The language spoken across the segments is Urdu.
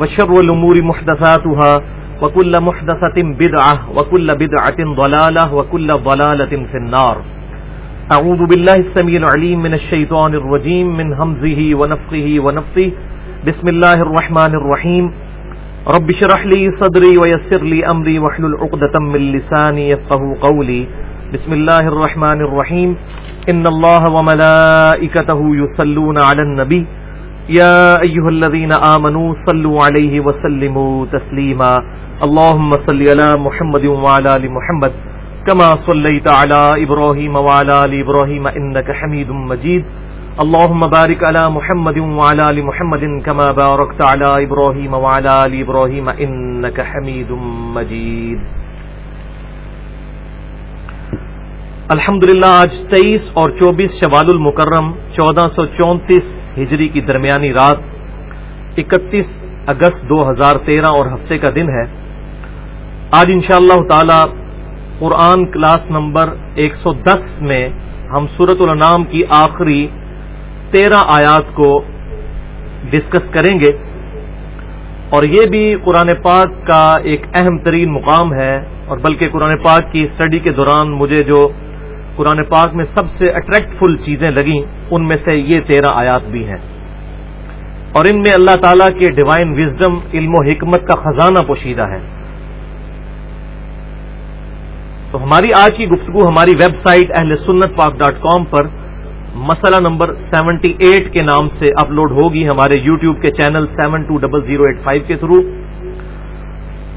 وشر الأمور محدثاتها وكل محدثة بدعة وكل بدعة ضلالة وكل ضلالة في النار. أعوذ بالله السميع العليم من الشيطان الرجيم من همزه ونفقه ونفثه بسم الله الرحمن الرحيم. رب شرح لي صدري ويسر لي أمري وحلل عقدة من لساني يفقه قولي. بسم الله الرحمن الرحيم. إن الله وملائكته يصلون على النبي. يا أيها الذين آمنوا صلوا عليه وسلموا تسليما. اللهم صل على محمد وعلى آل محمد. كما صليت على إبراهيم وعلى آل إبراهيم إنك حميد مجيد. اللهم بارك على محمد وعلى آل محمد كما باركت على إبراهيم وعلى آل إبراهيم إنك حميد مجيد. الحمدللہ، آج تیئیس اور چوبیس شوال المکرم، چودہ سو چونتیس ہجری کی درمیانی رات اکتیس اگست دو ہزار تیرہ اور ہفتے کا دن ہے۔ آج انشاءاللہ اللہ تعالی قرآن کلاس نمبر ایک سو دس میں ہم سورت الانام کی آخری تیرہ آیات کو ڈسکس کریں گے۔ اور یہ بھی قرآن پاک کا ایک اہم ترین مقام ہے اور بلکہ قرآن پاک کی اسٹڈی کے دوران مجھے جو قرآن پاک میں سب سے اٹریکٹ فل چیزیں لگیں، ان میں سے یہ تیرہ آیات بھی ہیں۔ اور ان میں اللہ تعالیٰ کے ڈیوائن وزڈم علم و حکمت کا خزانہ پوشیدہ ہے۔ تو ہماری آج کی گفتگو ہماری ویب سائٹ اہل سنت پاک ڈاٹ کام پر مسئلہ نمبر سیونٹی ایٹ کے نام سے اپلوڈ ہوگی ہمارے یو ٹیوب کے channel seven two double zero eight five کے تھرو۔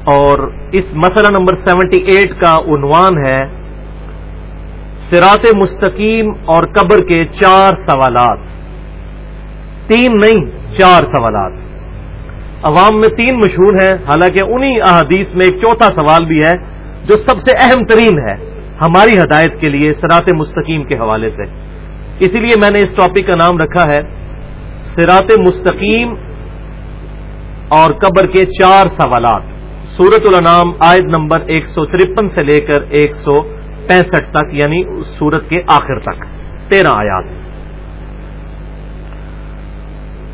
اور اس مسئلہ نمبر سیونٹی ایٹ کا عنوان ہے سرات مستقیم اور قبر کے چار سوالات۔ تین نہیں، چار سوالات۔ عوام میں تین مشہور ہیں، حالانکہ انہی احادیث میں ایک چوتھا سوال بھی ہے، جو سب سے اہم ترین ہے ہماری ہدایت کے لیے سرات مستقیم کے حوالے سے۔ اسی لیے میں نے اس ٹاپک کا نام رکھا ہے سرات مستقیم اور قبر کے چار سوالات۔ سورت الانام آیت نمبر ایک سو ترپن سے لے کر ایک سو پینسٹھ تک یعنی سورت کے آخر تک، تیرہ آیات۔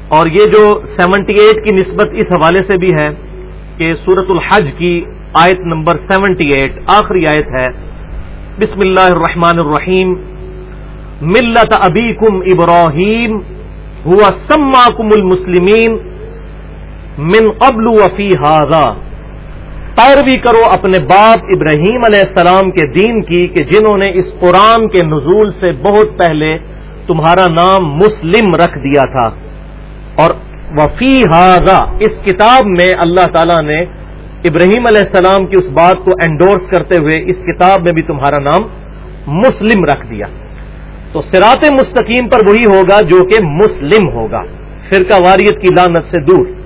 اور یہ جو سیونٹی ایٹ کی نسبت اس حوالے سے بھی ہے کہ سورت الحج کی آیت نمبر سیونٹی ایٹ، آخری آیت ہے، بسم اللہ الرحمن الرحیم، ملت ابی کم ابراہیم، ہوا سما کم المسلمین، من قبل وفی حاضا پیروی کرو اپنے باپ ابراہیم علیہ السلام کے دین کی کہ جنہوں نے اس قرآن کے نزول سے بہت پہلے تمہارا نام مسلم رکھ دیا تھا۔ اور وفی حاضا اس کتاب میں اللہ تعالی نے ابراہیم علیہ السلام کی اس بات کو انڈورس کرتے ہوئے اس کتاب میں بھی تمہارا نام مسلم رکھ دیا۔ تو سرات مستقیم پر وہی ہوگا جو کہ مسلم ہوگا۔ فرقہ واریت کی لانت سے دور۔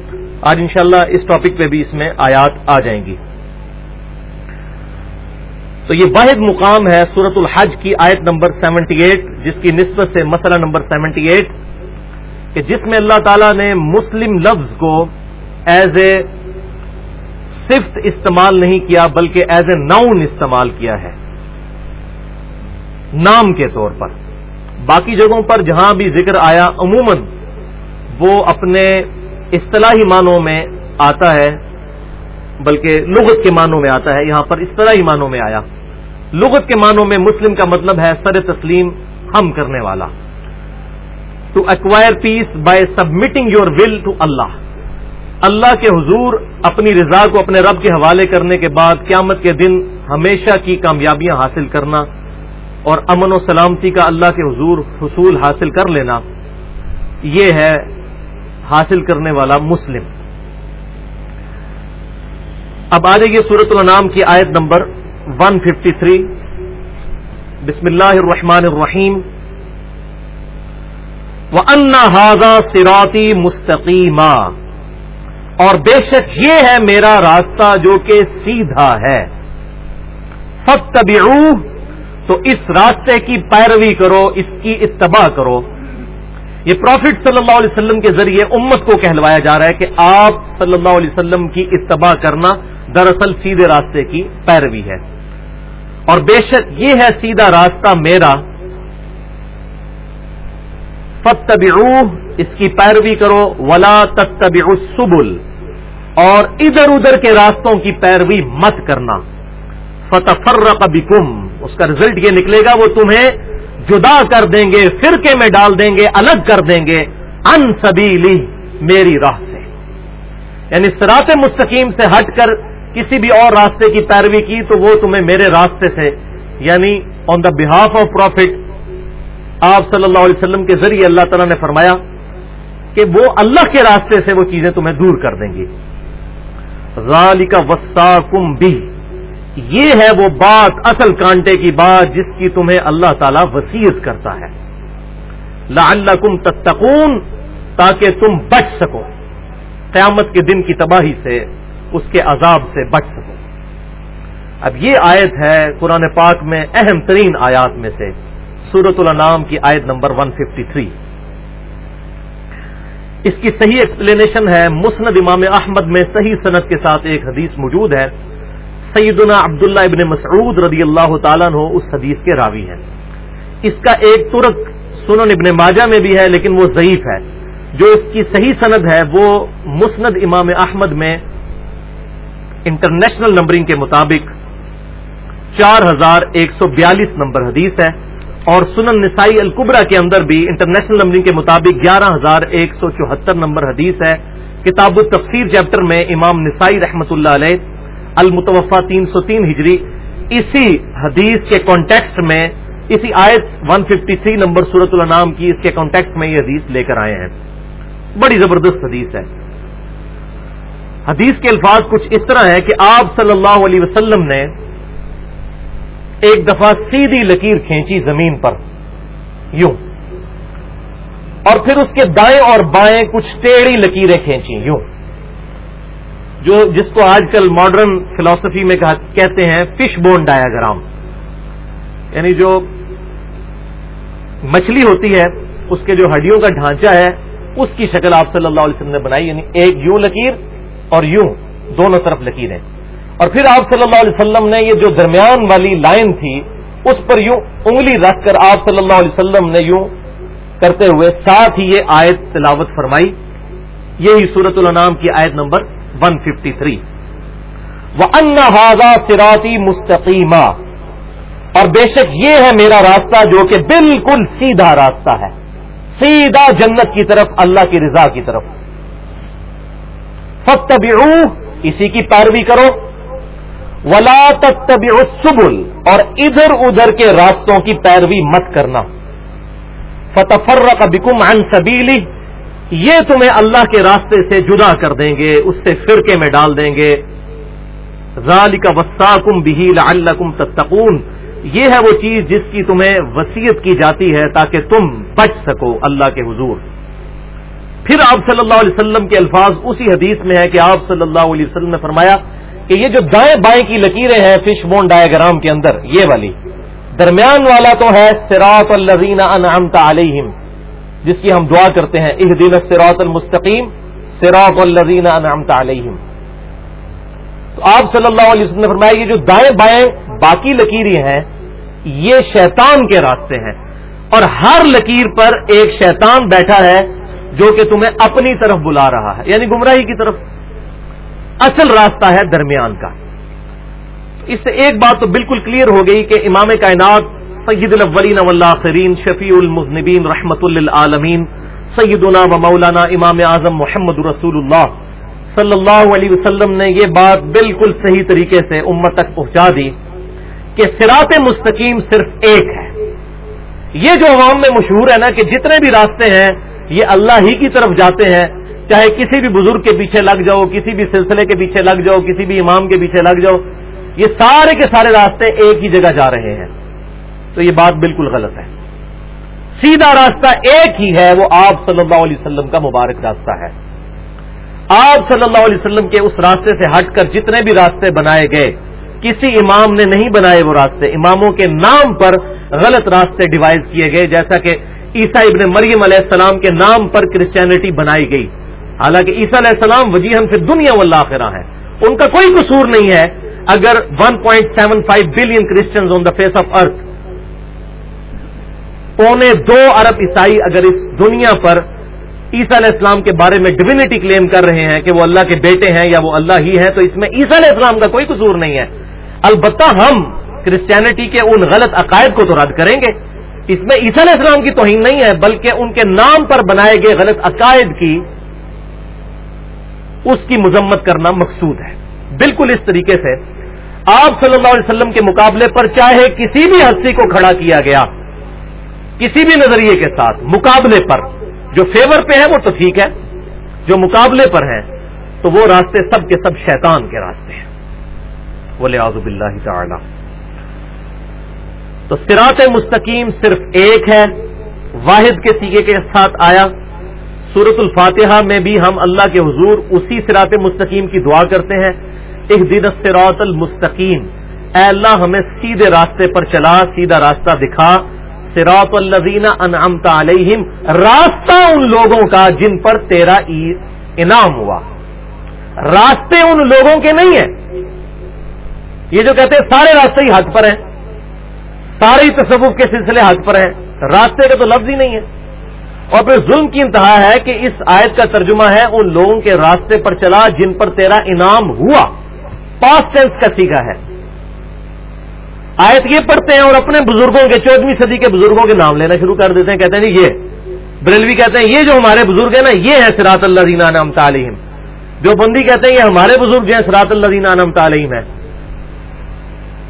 آج انشاءاللہ اس ٹاپک پہ بھی اس میں آیات آ جائیں گی۔ تو یہ واحد مقام ہے سورت الحج کی آیت نمبر سیونٹی ایٹ، جس کی نسبت سے مسئلہ نمبر سیونٹی ایٹ، کہ جس میں اللہ تعالی نے مسلم لفظ کو ایز اے صفت استعمال نہیں کیا، بلکہ ایز اے ناؤن استعمال کیا ہے۔ نام کے طور پر۔ باقی جگہوں پر جہاں بھی ذکر آیا، عموماً وہ اپنے اصطلاحی معنوں میں آتا ہے، بلکہ لغت کے معنوں میں آتا ہے، یہاں پر اصطلاحی معنوں میں آیا۔ لغت کے معنوں میں مسلم کا مطلب ہے سر تسلیم، ہم کرنے والا۔ To acquire peace by submitting your will to Allah اللہ کے حضور اپنی رضا کو اپنے رب کے حوالے کرنے کے بعد قیامت کے دن ہمیشہ کی کامیابیاں حاصل کرنا اور امن و سلامتی کا اللہ کے حضور حصول حاصل کر لینا، یہ ہے حاصل کرنے والا مسلم۔ اب آ جائیے سورت النام کی آیت نمبر 153 بسم اللہ الرحمن الرحیم۔ و انا ہاضا سراتی مستقیمہ اور بے شک یہ ہے میرا راستہ جو کہ سیدھا ہے۔ سب تو اس راستے کی پیروی کرو، اس کی اتباع کرو۔ یہ پروفٹ صلی اللہ علیہ وسلم کے ذریعے امت کو کہلوایا جا رہا ہے کہ آپ صلی اللہ علیہ وسلم کی اتباع کرنا دراصل سیدھے راستے کی پیروی ہے۔ اور بے شک یہ ہے سیدھا راستہ میرا۔ فتب اس کی پیروی کرو۔ ولا تب سبل اور ادھر ادھر کے راستوں کی پیروی مت کرنا۔ فتح فرق اس کا رزلٹ یہ نکلے گا، وہ تمہیں جدا کر دیں گے، فرقے میں ڈال دیں گے، الگ کر دیں گے۔ ان سبیلی، میری راہ سے۔ یعنی سرات مستقیم سے ہٹ کر کسی بھی اور راستے کی پیروی کی تو وہ تمہیں میرے راستے سے یعنی آن دا بہاف آف پروفٹ آپ صلی اللہ علیہ وسلم کے ذریعے اللہ تعالیٰ نے فرمایا کہ وہ اللہ کے راستے سے وہ چیزیں تمہیں دور کر دیں گی۔ غالی کا وسا کم بھی یہ ہے وہ بات اصل کانٹے کی بات جس کی تمہیں اللہ تعالی وسیعت کرتا ہے۔ لا اللہ کم تتقون تاکہ تم بچ سکو۔ قیامت کے دن کی تباہی سے، اس کے عذاب سے بچ سکو۔ اب یہ آیت ہے قرآن پاک میں اہم ترین آیات میں سے سورت الانام کی آیت نمبر 153 اس کی صحیح ایکسپلینیشن ہے، مسند امام احمد میں صحیح صنعت کے ساتھ ایک حدیث موجود ہے۔ سیدنا عبداللہ ابن مسعود رضی اللہ تعالیٰ عنہ اس حدیث کے راوی ہیں۔ اس کا ایک ترک سنن ابن ماجہ میں بھی ہے، لیکن وہ ضعیف ہے۔ جو اس کی صحیح سند ہے، وہ مسند امام احمد میں انٹرنیشنل نمبرنگ کے مطابق چار ہزار ایک سو بیالیس نمبر حدیث ہے۔ اور سنن نسائی القبرا کے اندر بھی انٹرنیشنل نمبرنگ کے مطابق گیارہ ہزار ایک سو چوہتر نمبر حدیث ہے۔ کتاب التفسیر چیپٹر میں امام نسائی رحمت اللہ علیہ المتوفا تین سو تین ہجری، اسی حدیث کے کانٹیکسٹ میں، اسی آیت 153 نمبر سورت النام کی اس کے کانٹیکسٹ میں یہ حدیث لے کر آئے ہیں۔ بڑی زبردست حدیث ہے۔ حدیث کے الفاظ کچھ اس طرح ہے کہ آپ صلی اللہ علیہ وسلم نے ایک دفعہ سیدھی لکیر کھینچی زمین پر، یوں۔ اور پھر اس کے دائیں اور بائیں کچھ ٹیڑھی لکیریں کھینچی یوں۔ جو جس کو آج کل ماڈرن فلاسفی میں کہتے ہیں فش بون ڈایاگرام یعنی جو مچھلی ہوتی ہے، اس کے جو ہڈیوں کا ڈھانچہ ہے، اس کی شکل آپ صلی اللہ علیہ وسلم نے بنائی یعنی ایک یوں لکیر اور یوں، دونوں طرف لکیریں۔ اور پھر آپ صلی اللہ علیہ وسلم نے یہ جو درمیان والی لائن تھی، اس پر یوں انگلی رکھ کر آپ صلی اللہ علیہ وسلم نے یوں کرتے ہوئے ساتھ ہی یہ آیت تلاوت فرمائی۔ یہی سورت النام کی آیت نمبر 153. وہ ان سراتی مستقیمہ اور بے شک یہ ہے میرا راستہ جو کہ بالکل سیدھا راستہ ہے۔ سیدھا جنت کی طرف، اللہ کی رضا کی طرف۔ فتب اسی کی پیروی کرو۔ ولا تب سبل اور ادھر ادھر کے راستوں کی پیروی مت کرنا۔ فتفر کا بکم ان سبیلی یہ تمہیں اللہ کے راستے سے جدا کر دیں گے، اس سے فرقے میں ڈال دیں گے۔ ذالک کا وساکم بہیل اللہ تتقون۔ یہ ہے وہ چیز جس کی تمہیں وسیعت کی جاتی ہے تاکہ تم بچ سکو اللہ کے حضور۔ پھر آپ صلی اللہ علیہ وسلم کے الفاظ اسی حدیث میں ہے کہ آپ صلی اللہ علیہ وسلم نے فرمایا کہ یہ جو دائیں بائیں کی لکیریں ہیں فش بون ڈایاگرام کے اندر، یہ والی۔ درمیان والا تو ہے سراط الزین انعمت علیہم۔ جس کی ہم دعا کرتے ہیں اس دن سراط المستقیم سراط الزین انعمت علیہم۔ تو آپ صلی اللہ علیہ وسلم نے فرمایا، یہ جو دائیں بائیں باقی لکیریں ہیں، یہ شیطان کے راستے ہیں۔ اور ہر لکیر پر ایک شیطان بیٹھا ہے، جو کہ تمہیں اپنی طرف بلا رہا ہے۔ یعنی گمراہی کی طرف۔ اصل راستہ ہے درمیان کا۔ اس سے ایک بات تو بالکل کلیئر ہو گئی کہ امام کائنات سید الاولین والآخرین، شفیع المذنبین رحمت للعالمین، سیدنا و مولانا امام اعظم محمد رسول اللہ صلی اللہ علیہ وسلم نے یہ بات بالکل صحیح طریقے سے امت تک پہنچا دی کہ سرات مستقیم صرف ایک ہے۔ یہ جو عوام میں مشہور ہے نا کہ جتنے بھی راستے ہیں، یہ اللہ ہی کی طرف جاتے ہیں۔ چاہے کسی بھی بزرگ کے پیچھے لگ جاؤ، کسی بھی سلسلے کے پیچھے لگ جاؤ، کسی بھی امام کے پیچھے لگ جاؤ، یہ سارے کے سارے راستے ایک ہی جگہ جا رہے ہیں۔ تو یہ بات بالکل غلط ہے۔ سیدھا راستہ ایک ہی ہے، وہ آپ صلی اللہ علیہ وسلم کا مبارک راستہ ہے۔ آپ صلی اللہ علیہ وسلم کے اس راستے سے ہٹ کر جتنے بھی راستے بنائے گئے، کسی امام نے نہیں بنائے وہ راستے۔ اماموں کے نام پر غلط راستے ڈیوائز کیے گئے، جیسا کہ عیسیٰ ابن مریم علیہ السلام کے نام پر کرسچینٹی بنائی گئی۔ حالانکہ عیسیٰ علیہ السلام وجیحن سے دنیا والآخرہ ہے ان کا کوئی قصور نہیں ہے۔ اگر 1.75 billion Christians on the face of earth پونے دو ارب عیسائی اگر اس دنیا پر عیسیٰ علیہ السلام کے بارے میں ڈوینٹی کلیم کر رہے ہیں کہ وہ اللہ کے بیٹے ہیں یا وہ اللہ ہی ہے تو اس میں عیسیٰ علیہ السلام کا کوئی قصور نہیں ہے۔ البتہ ہم کرسچینٹی کے ان غلط عقائد کو تو رد کریں گے۔ اس میں عیسیٰ علیہ السلام کی توہین نہیں ہے، بلکہ ان کے نام پر بنائے گئے غلط عقائد کی اس کی مذمت کرنا مقصود ہے۔ بالکل اس طریقے سے آپ صلی اللہ علیہ وسلم کے مقابلے پر چاہے کسی بھی ہستی کو کھڑا کیا گیا کسی بھی نظریے کے ساتھ، مقابلے پر۔ جو فیور پہ ہے وہ تو ٹھیک ہے، جو مقابلے پر ہیں تو وہ راستے سب کے سب شیطان کے راستے ہیں۔ بولے آزب اللہ تعالی۔ تو سراط مستقیم صرف ایک ہے۔ واحد کے سیگے کے ساتھ آیا۔ سورت الفاتحہ میں بھی ہم اللہ کے حضور اسی سراط مستقیم کی دعا کرتے ہیں۔ ایک دن سراط المستقیم۔ اے اللہ ہمیں سیدھے راستے پر چلا، سیدھا راستہ دکھا۔ سراط الزین انعمت علیہم، راستہ ان لوگوں کا جن پر تیرا انعام ہوا۔ راستے ان لوگوں کے نہیں ہیں۔ یہ جو کہتے ہیں سارے راستے ہی حق پر ہیں۔ سارے تصوف کے سلسلے حق پر ہیں۔ راستے کا تو لفظ ہی نہیں ہے اور پھر ظلم کی انتہا ہے کہ اس آیت کا ترجمہ ہے، ان لوگوں کے راستے پر چلا جن پر تیرا انعام ہوا۔ پاسٹ ٹینس کا سیکھا ہے۔ آیت یہ پڑھتے ہیں اور اپنے بزرگوں کے چودہویں صدی کے بزرگوں کے نام لینا شروع کر دیتے ہیں، کہتے ہیں جی یہ بریلوی کہتے ہیں، یہ جو ہمارے بزرگ ہیں نا، یہ ہے سراط اللہ دینا نام تعلیم جو بندی کہتے ہیں یہ ہمارے بزرگ جو ہیں سراط اللہ دینا نام تعلیم ہے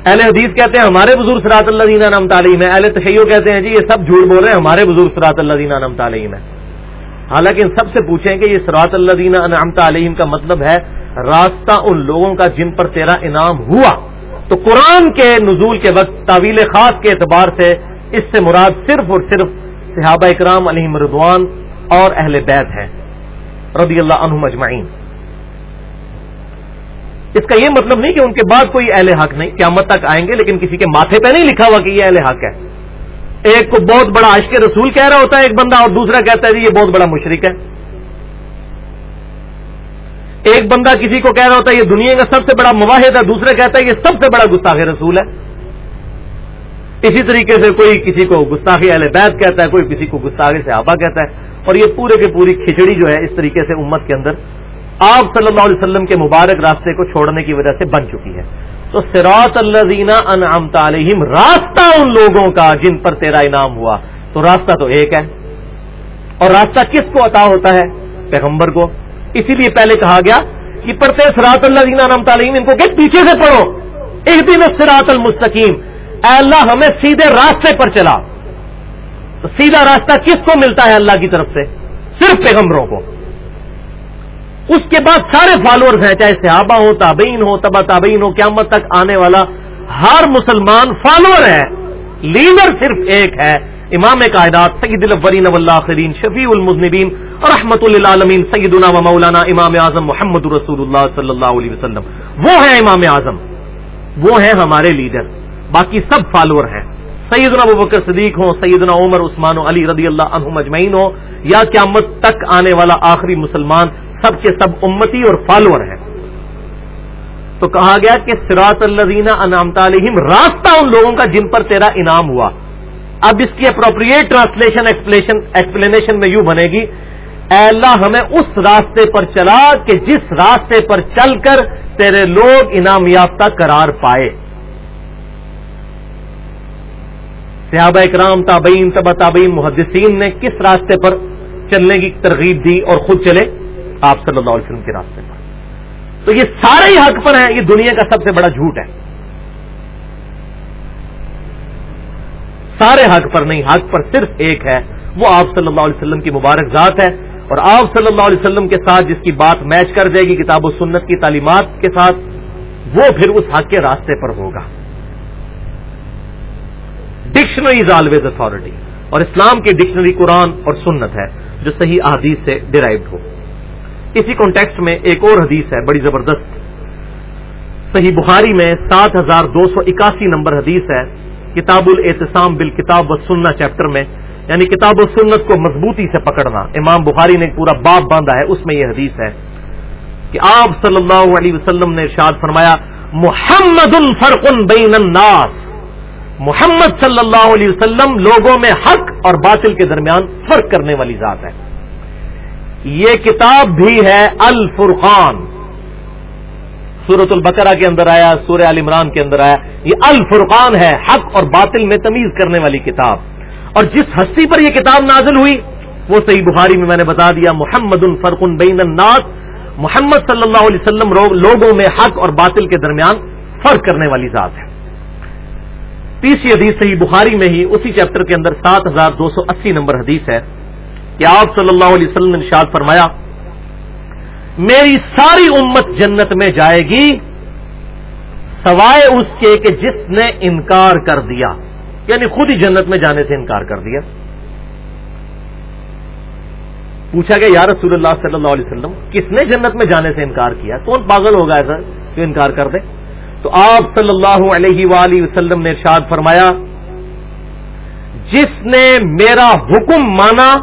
اہل حدیث کہتے ہیں ہمارے بزرگ سرات اللہ دینا نام تعلیم ہے اہل تشیع کہتے ہیں جی یہ سب جھوٹ بول رہے ہیں، ہمارے بزرگ سرات اللہ دینا نام تعلیم ہے حالانکہ ان سب سے پوچھیں کہ یہ سرات اللہ دینا انعام تعلیم کا مطلب ہے، راستہ ان لوگوں کا جن پر تیرا انعام ہوا۔ تو قرآن کے نزول کے وقت طویل خاص کے اعتبار سے اس سے مراد صرف اور صرف صحابہ اکرام علی مردوان اور اہل بیت ہیں، رضی اللہ عنہ مجمعین اس کا یہ مطلب نہیں کہ ان کے بعد کوئی اہل حق نہیں، قیامت تک آئیں گے، لیکن کسی کے ماتھے پہ نہیں لکھا ہوا کہ یہ اہل حق ہے۔ ایک کو بہت بڑا عشق رسول کہہ رہا ہوتا ہے ایک بندہ اور دوسرا کہتا ہے جی یہ بہت بڑا مشرق ہے۔ ایک بندہ کسی کو کہہ رہا ہوتا ہے یہ دنیا کا سب سے بڑا مواحد ہے دوسرا کہتا ہے یہ سب سے بڑا گستاخ رسول ہے۔ اسی طریقے سے کوئی کسی کو گستاخی اہل بیت کہتا ہے، کوئی کسی کو گستاخی صحابہ کہتا ہے۔ اور یہ پورے کے پوری کھچڑی جو ہے اس طریقے سے امت کے اندر آپ صلی اللہ علیہ وسلم کے مبارک راستے کو چھوڑنے کی وجہ سے بن چکی ہے۔ تو سراط اللہ زینا انعام تعلیم راستہ ان لوگوں کا جن پر تیرا انعام ہوا۔ تو راستہ تو ایک ہے۔ اور راستہ کس کو عطا ہوتا ہے؟ پیغمبر کو۔ اسی لیے پہلے کہا گیا کہ پڑھتے سراط اللہ زینا انعام تعلیم ان کو کہ پیچھے سے پڑھو۔ ایک دن سراط المستقیم۔ اے اللہ، ہمیں سیدھے راستے پر چلا۔ تو سیدھا راستہ کس کو ملتا ہے اللہ کی طرف سے؟ صرف پیغمبروں کو۔ اس کے بعد سارے فالوورز ہیں، چاہے صحابہ ہو، تابعین ہو تبا تابعین ہو، قیامت تک آنے والا ہر مسلمان فالوور ہے۔ لیڈر صرف ایک ہے۔ امام کائنات سید الاولین والآخرین، شفیع المذنبین، رحمت للعالمین، سیدنا و مولانا امام اعظم محمد رسول اللہ صلی اللہ علیہ وسلم۔ وہ ہیں امام اعظم، وہ ہیں ہمارے لیڈر، باقی سب فالوور ہیں۔ سیدنا ابو بکر صدیق ہوں، سیدنا عمر، عثمان و علی رضی اللہ عنہ مجمعین ہو یا قیامت تک آنے والا آخری مسلمان سب کے سب امتی اور فالوور ہیں۔ تو کہا گیا کہ سراط اللہ انعام تعلیم راستہ ان لوگوں کا جن پر تیرا انعام ہوا۔ اب اس کی اپروپریٹ ٹرانسلیشن ایکسپلینیشن میں یوں بنے گی، اے اللہ ہمیں اس راستے پر چلا کہ جس راستے پر چل کر تیرے لوگ انعام یافتہ قرار پائے۔ صحابہ اکرام، تابعین تبا تابعین، محدثین نے کس راستے پر چلنے کی ترغیب دی اور خود چلے؟ آپ صلی اللہ علیہ وسلم کے راستے پر۔ تو یہ سارے ہی حق پر ہیں، یہ دنیا کا سب سے بڑا جھوٹ ہے۔ سارے حق پر نہیں، حق پر صرف ایک ہے۔ وہ آپ صلی اللہ علیہ وسلم کی مبارک ذات ہے اور آپ صلی اللہ علیہ وسلم کے ساتھ جس کی بات میچ کر جائے گی کتاب و سنت کی تعلیمات کے ساتھ، وہ پھر اس حق کے راستے پر ہوگا۔ ڈکشنری از آلویز اتارٹی اور اسلام کی ڈکشنری قرآن اور سنت ہے جو صحیح احادیث سے ڈرائیوڈ ہو۔ اسی کانٹیکسٹ میں ایک اور حدیث ہے، بڑی زبردست۔ صحیح بخاری میں سات ہزار دو سو اکاسی نمبر حدیث ہے۔ کتاب الاعتصام بال کتاب و سننا چیپٹر میں یعنی کتاب و سنت کو مضبوطی سے پکڑنا، امام بخاری نے پورا باپ باندھا ہے، اس میں یہ حدیث ہے کہ آپ صلی اللہ علیہ وسلم نے ارشاد فرمایا، محمد الفرق بین الناس. محمد صلی اللہ علیہ وسلم لوگوں میں حق اور باطل کے درمیان فرق کرنے والی ذات ہے۔ یہ کتاب بھی ہے الفرقان۔ سورت البقرہ کے اندر آیا، سورہ عال عمران کے اندر آیا۔ یہ الفرقان ہے، حق اور باطل میں تمیز کرنے والی کتاب۔ اور جس ہستی پر یہ کتاب نازل ہوئی، وہ صحیح بخاری میں میں نے بتا دیا، محمد الفرق بین الناس۔ محمد صلی اللہ علیہ وسلم لوگوں میں حق اور باطل کے درمیان فرق کرنے والی ذات ہے۔ تیسری حدیث صحیح بخاری میں ہی، اسی چیپٹر کے اندر سات ہزار دو سو اسی نمبر حدیث ہے کہ آپ صلی اللہ علیہ وسلم نے نشاد فرمایا میری ساری امت جنت میں جائے گی، سوائے اس کے کہ جس نے انکار کر دیا۔ یعنی خود ہی جنت میں جانے سے انکار کر دیا۔ پوچھا گیا، یا رسول اللہ صلی اللہ علیہ وسلم، کس نے جنت میں جانے سے انکار کیا؟ کون پاگل ہوگا ایسا جو انکار کر دے؟ تو آپ صلی اللہ علیہ وآلہ وسلم نے ارشاد فرمایا، جس نے میرا حکم مانا،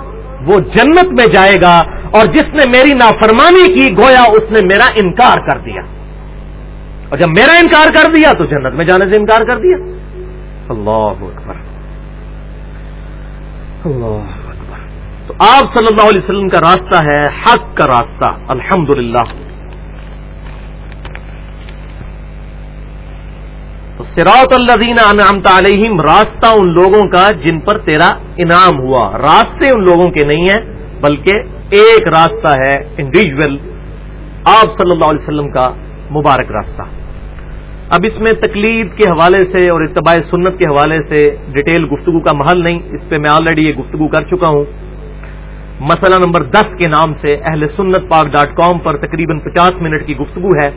وہ جنت میں جائے گا۔ اور جس نے میری نافرمانی کی، گویا اس نے میرا انکار کر دیا۔ اور جب میرا انکار کر دیا تو جنت میں جانے سے انکار کر دیا۔ اللہ اکبر۔ اللہ اکبر۔ تو آپ صلی اللہ علیہ وسلم کا راستہ ہے، حق کا راستہ۔ الحمد للہ تو سراط الزین انعامت علیہم، راستہ ان لوگوں کا جن پر تیرا انعام ہوا۔ راستے ان لوگوں کے نہیں ہیں، بلکہ ایک راستہ ہے انڈیویجل آپ صلی اللہ علیہ وسلم کا مبارک راستہ۔ اب اس میں تقلید کے حوالے سے اور اتباع سنت کے حوالے سے ڈیٹیل گفتگو کا محل نہیں، اس پہ میں آلریڈی یہ گفتگو کر چکا ہوں۔ مسئلہ نمبر دس کے نام سے اہل سنت پاک ڈاٹ کام پر تقریباً پچاس منٹ کی گفتگو ہے۔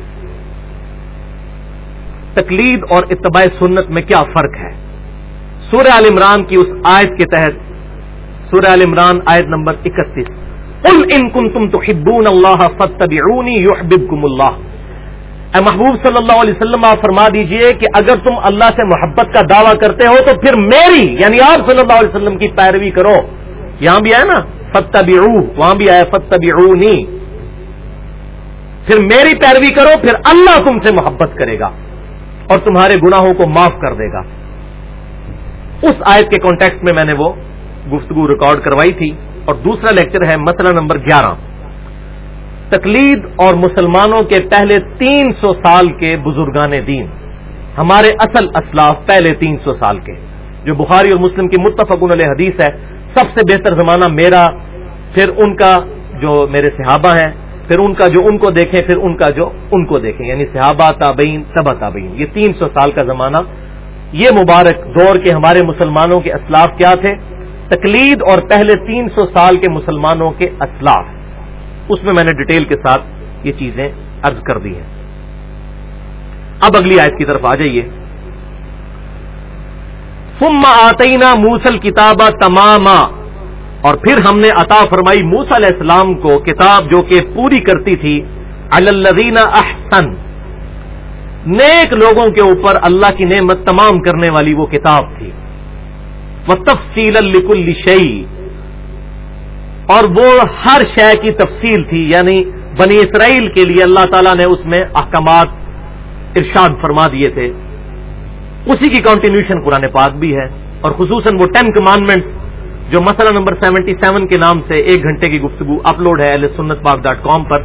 تقلید اور اتباع سنت میں کیا فرق ہے؟ سورہ عال عمران کی اس آیت کے تحت، سورہ عال عمران آیت نمبر اکتیس۔ قل ان کنتم تحبون اللہ فاتبعونی یحببکم اللہ اے محبوب صلی اللہ علیہ وسلم، آپ فرما دیجیے کہ اگر تم اللہ سے محبت کا دعویٰ کرتے ہو تو پھر میری یعنی آپ صلی اللہ علیہ وسلم کی پیروی کرو۔ یہاں بھی آیا نا؟ فتبعو وہاں بھی آیا فتبعونی پھر میری پیروی کرو، پھر اللہ تم سے محبت کرے گا اور تمہارے گناہوں کو معاف کر دے گا۔ اس آیت کے کانٹیکس میں میں نے وہ گفتگو ریکارڈ کروائی تھی۔ اور دوسرا لیکچر ہے مسئلہ نمبر گیارہ۔ تقلید اور مسلمانوں کے پہلے تین سو سال کے بزرگان دین۔ ہمارے اصل اسلاف پہلے تین سو سال کے۔ جو بخاری اور مسلم کی متفق علیہ حدیث ہے، سب سے بہتر زمانہ میرا، پھر ان کا جو میرے صحابہ ہیں، پھر ان کا جو ان کو دیکھیں، پھر ان کا جو ان کو دیکھیں۔ یعنی صحابہ، تابعین تبا تابعین۔ یہ تین سو سال کا زمانہ۔ یہ مبارک دور کے ہمارے مسلمانوں کے اسلاف کیا تھے؟ تقلید اور پہلے تین سو سال کے مسلمانوں کے اسلاف اس میں میں نے ڈیٹیل کے ساتھ یہ چیزیں ارض کر دی ہیں۔ اب اگلی آیت کی طرف آ جائیے۔ فم آتینا موسل کتابہ تمام اور پھر ہم نے عطا فرمائی موسا علیہ السلام کو کتاب جو کہ پوری کرتی تھی الدین احسن نیک لوگوں کے اوپر اللہ کی نعمت تمام کرنے والی وہ کتاب تھی۔ وہ تفصیل الکل شعی اور وہ ہر شے کی تفصیل تھی یعنی بنی اسرائیل کے لیے اللہ تعالیٰ نے اس میں احکامات ارشاد فرما دیے تھے۔ اسی کی کنٹینیوشن قرآن پاک بھی ہے۔ اور خصوصاً وہ ٹین کمانڈمنٹس جو مسئلہ نمبر سیونٹی سیون کے نام سے ایک گھنٹے کی گفتگو اپلوڈ ہے سنت پاک ڈاٹ کام پر۔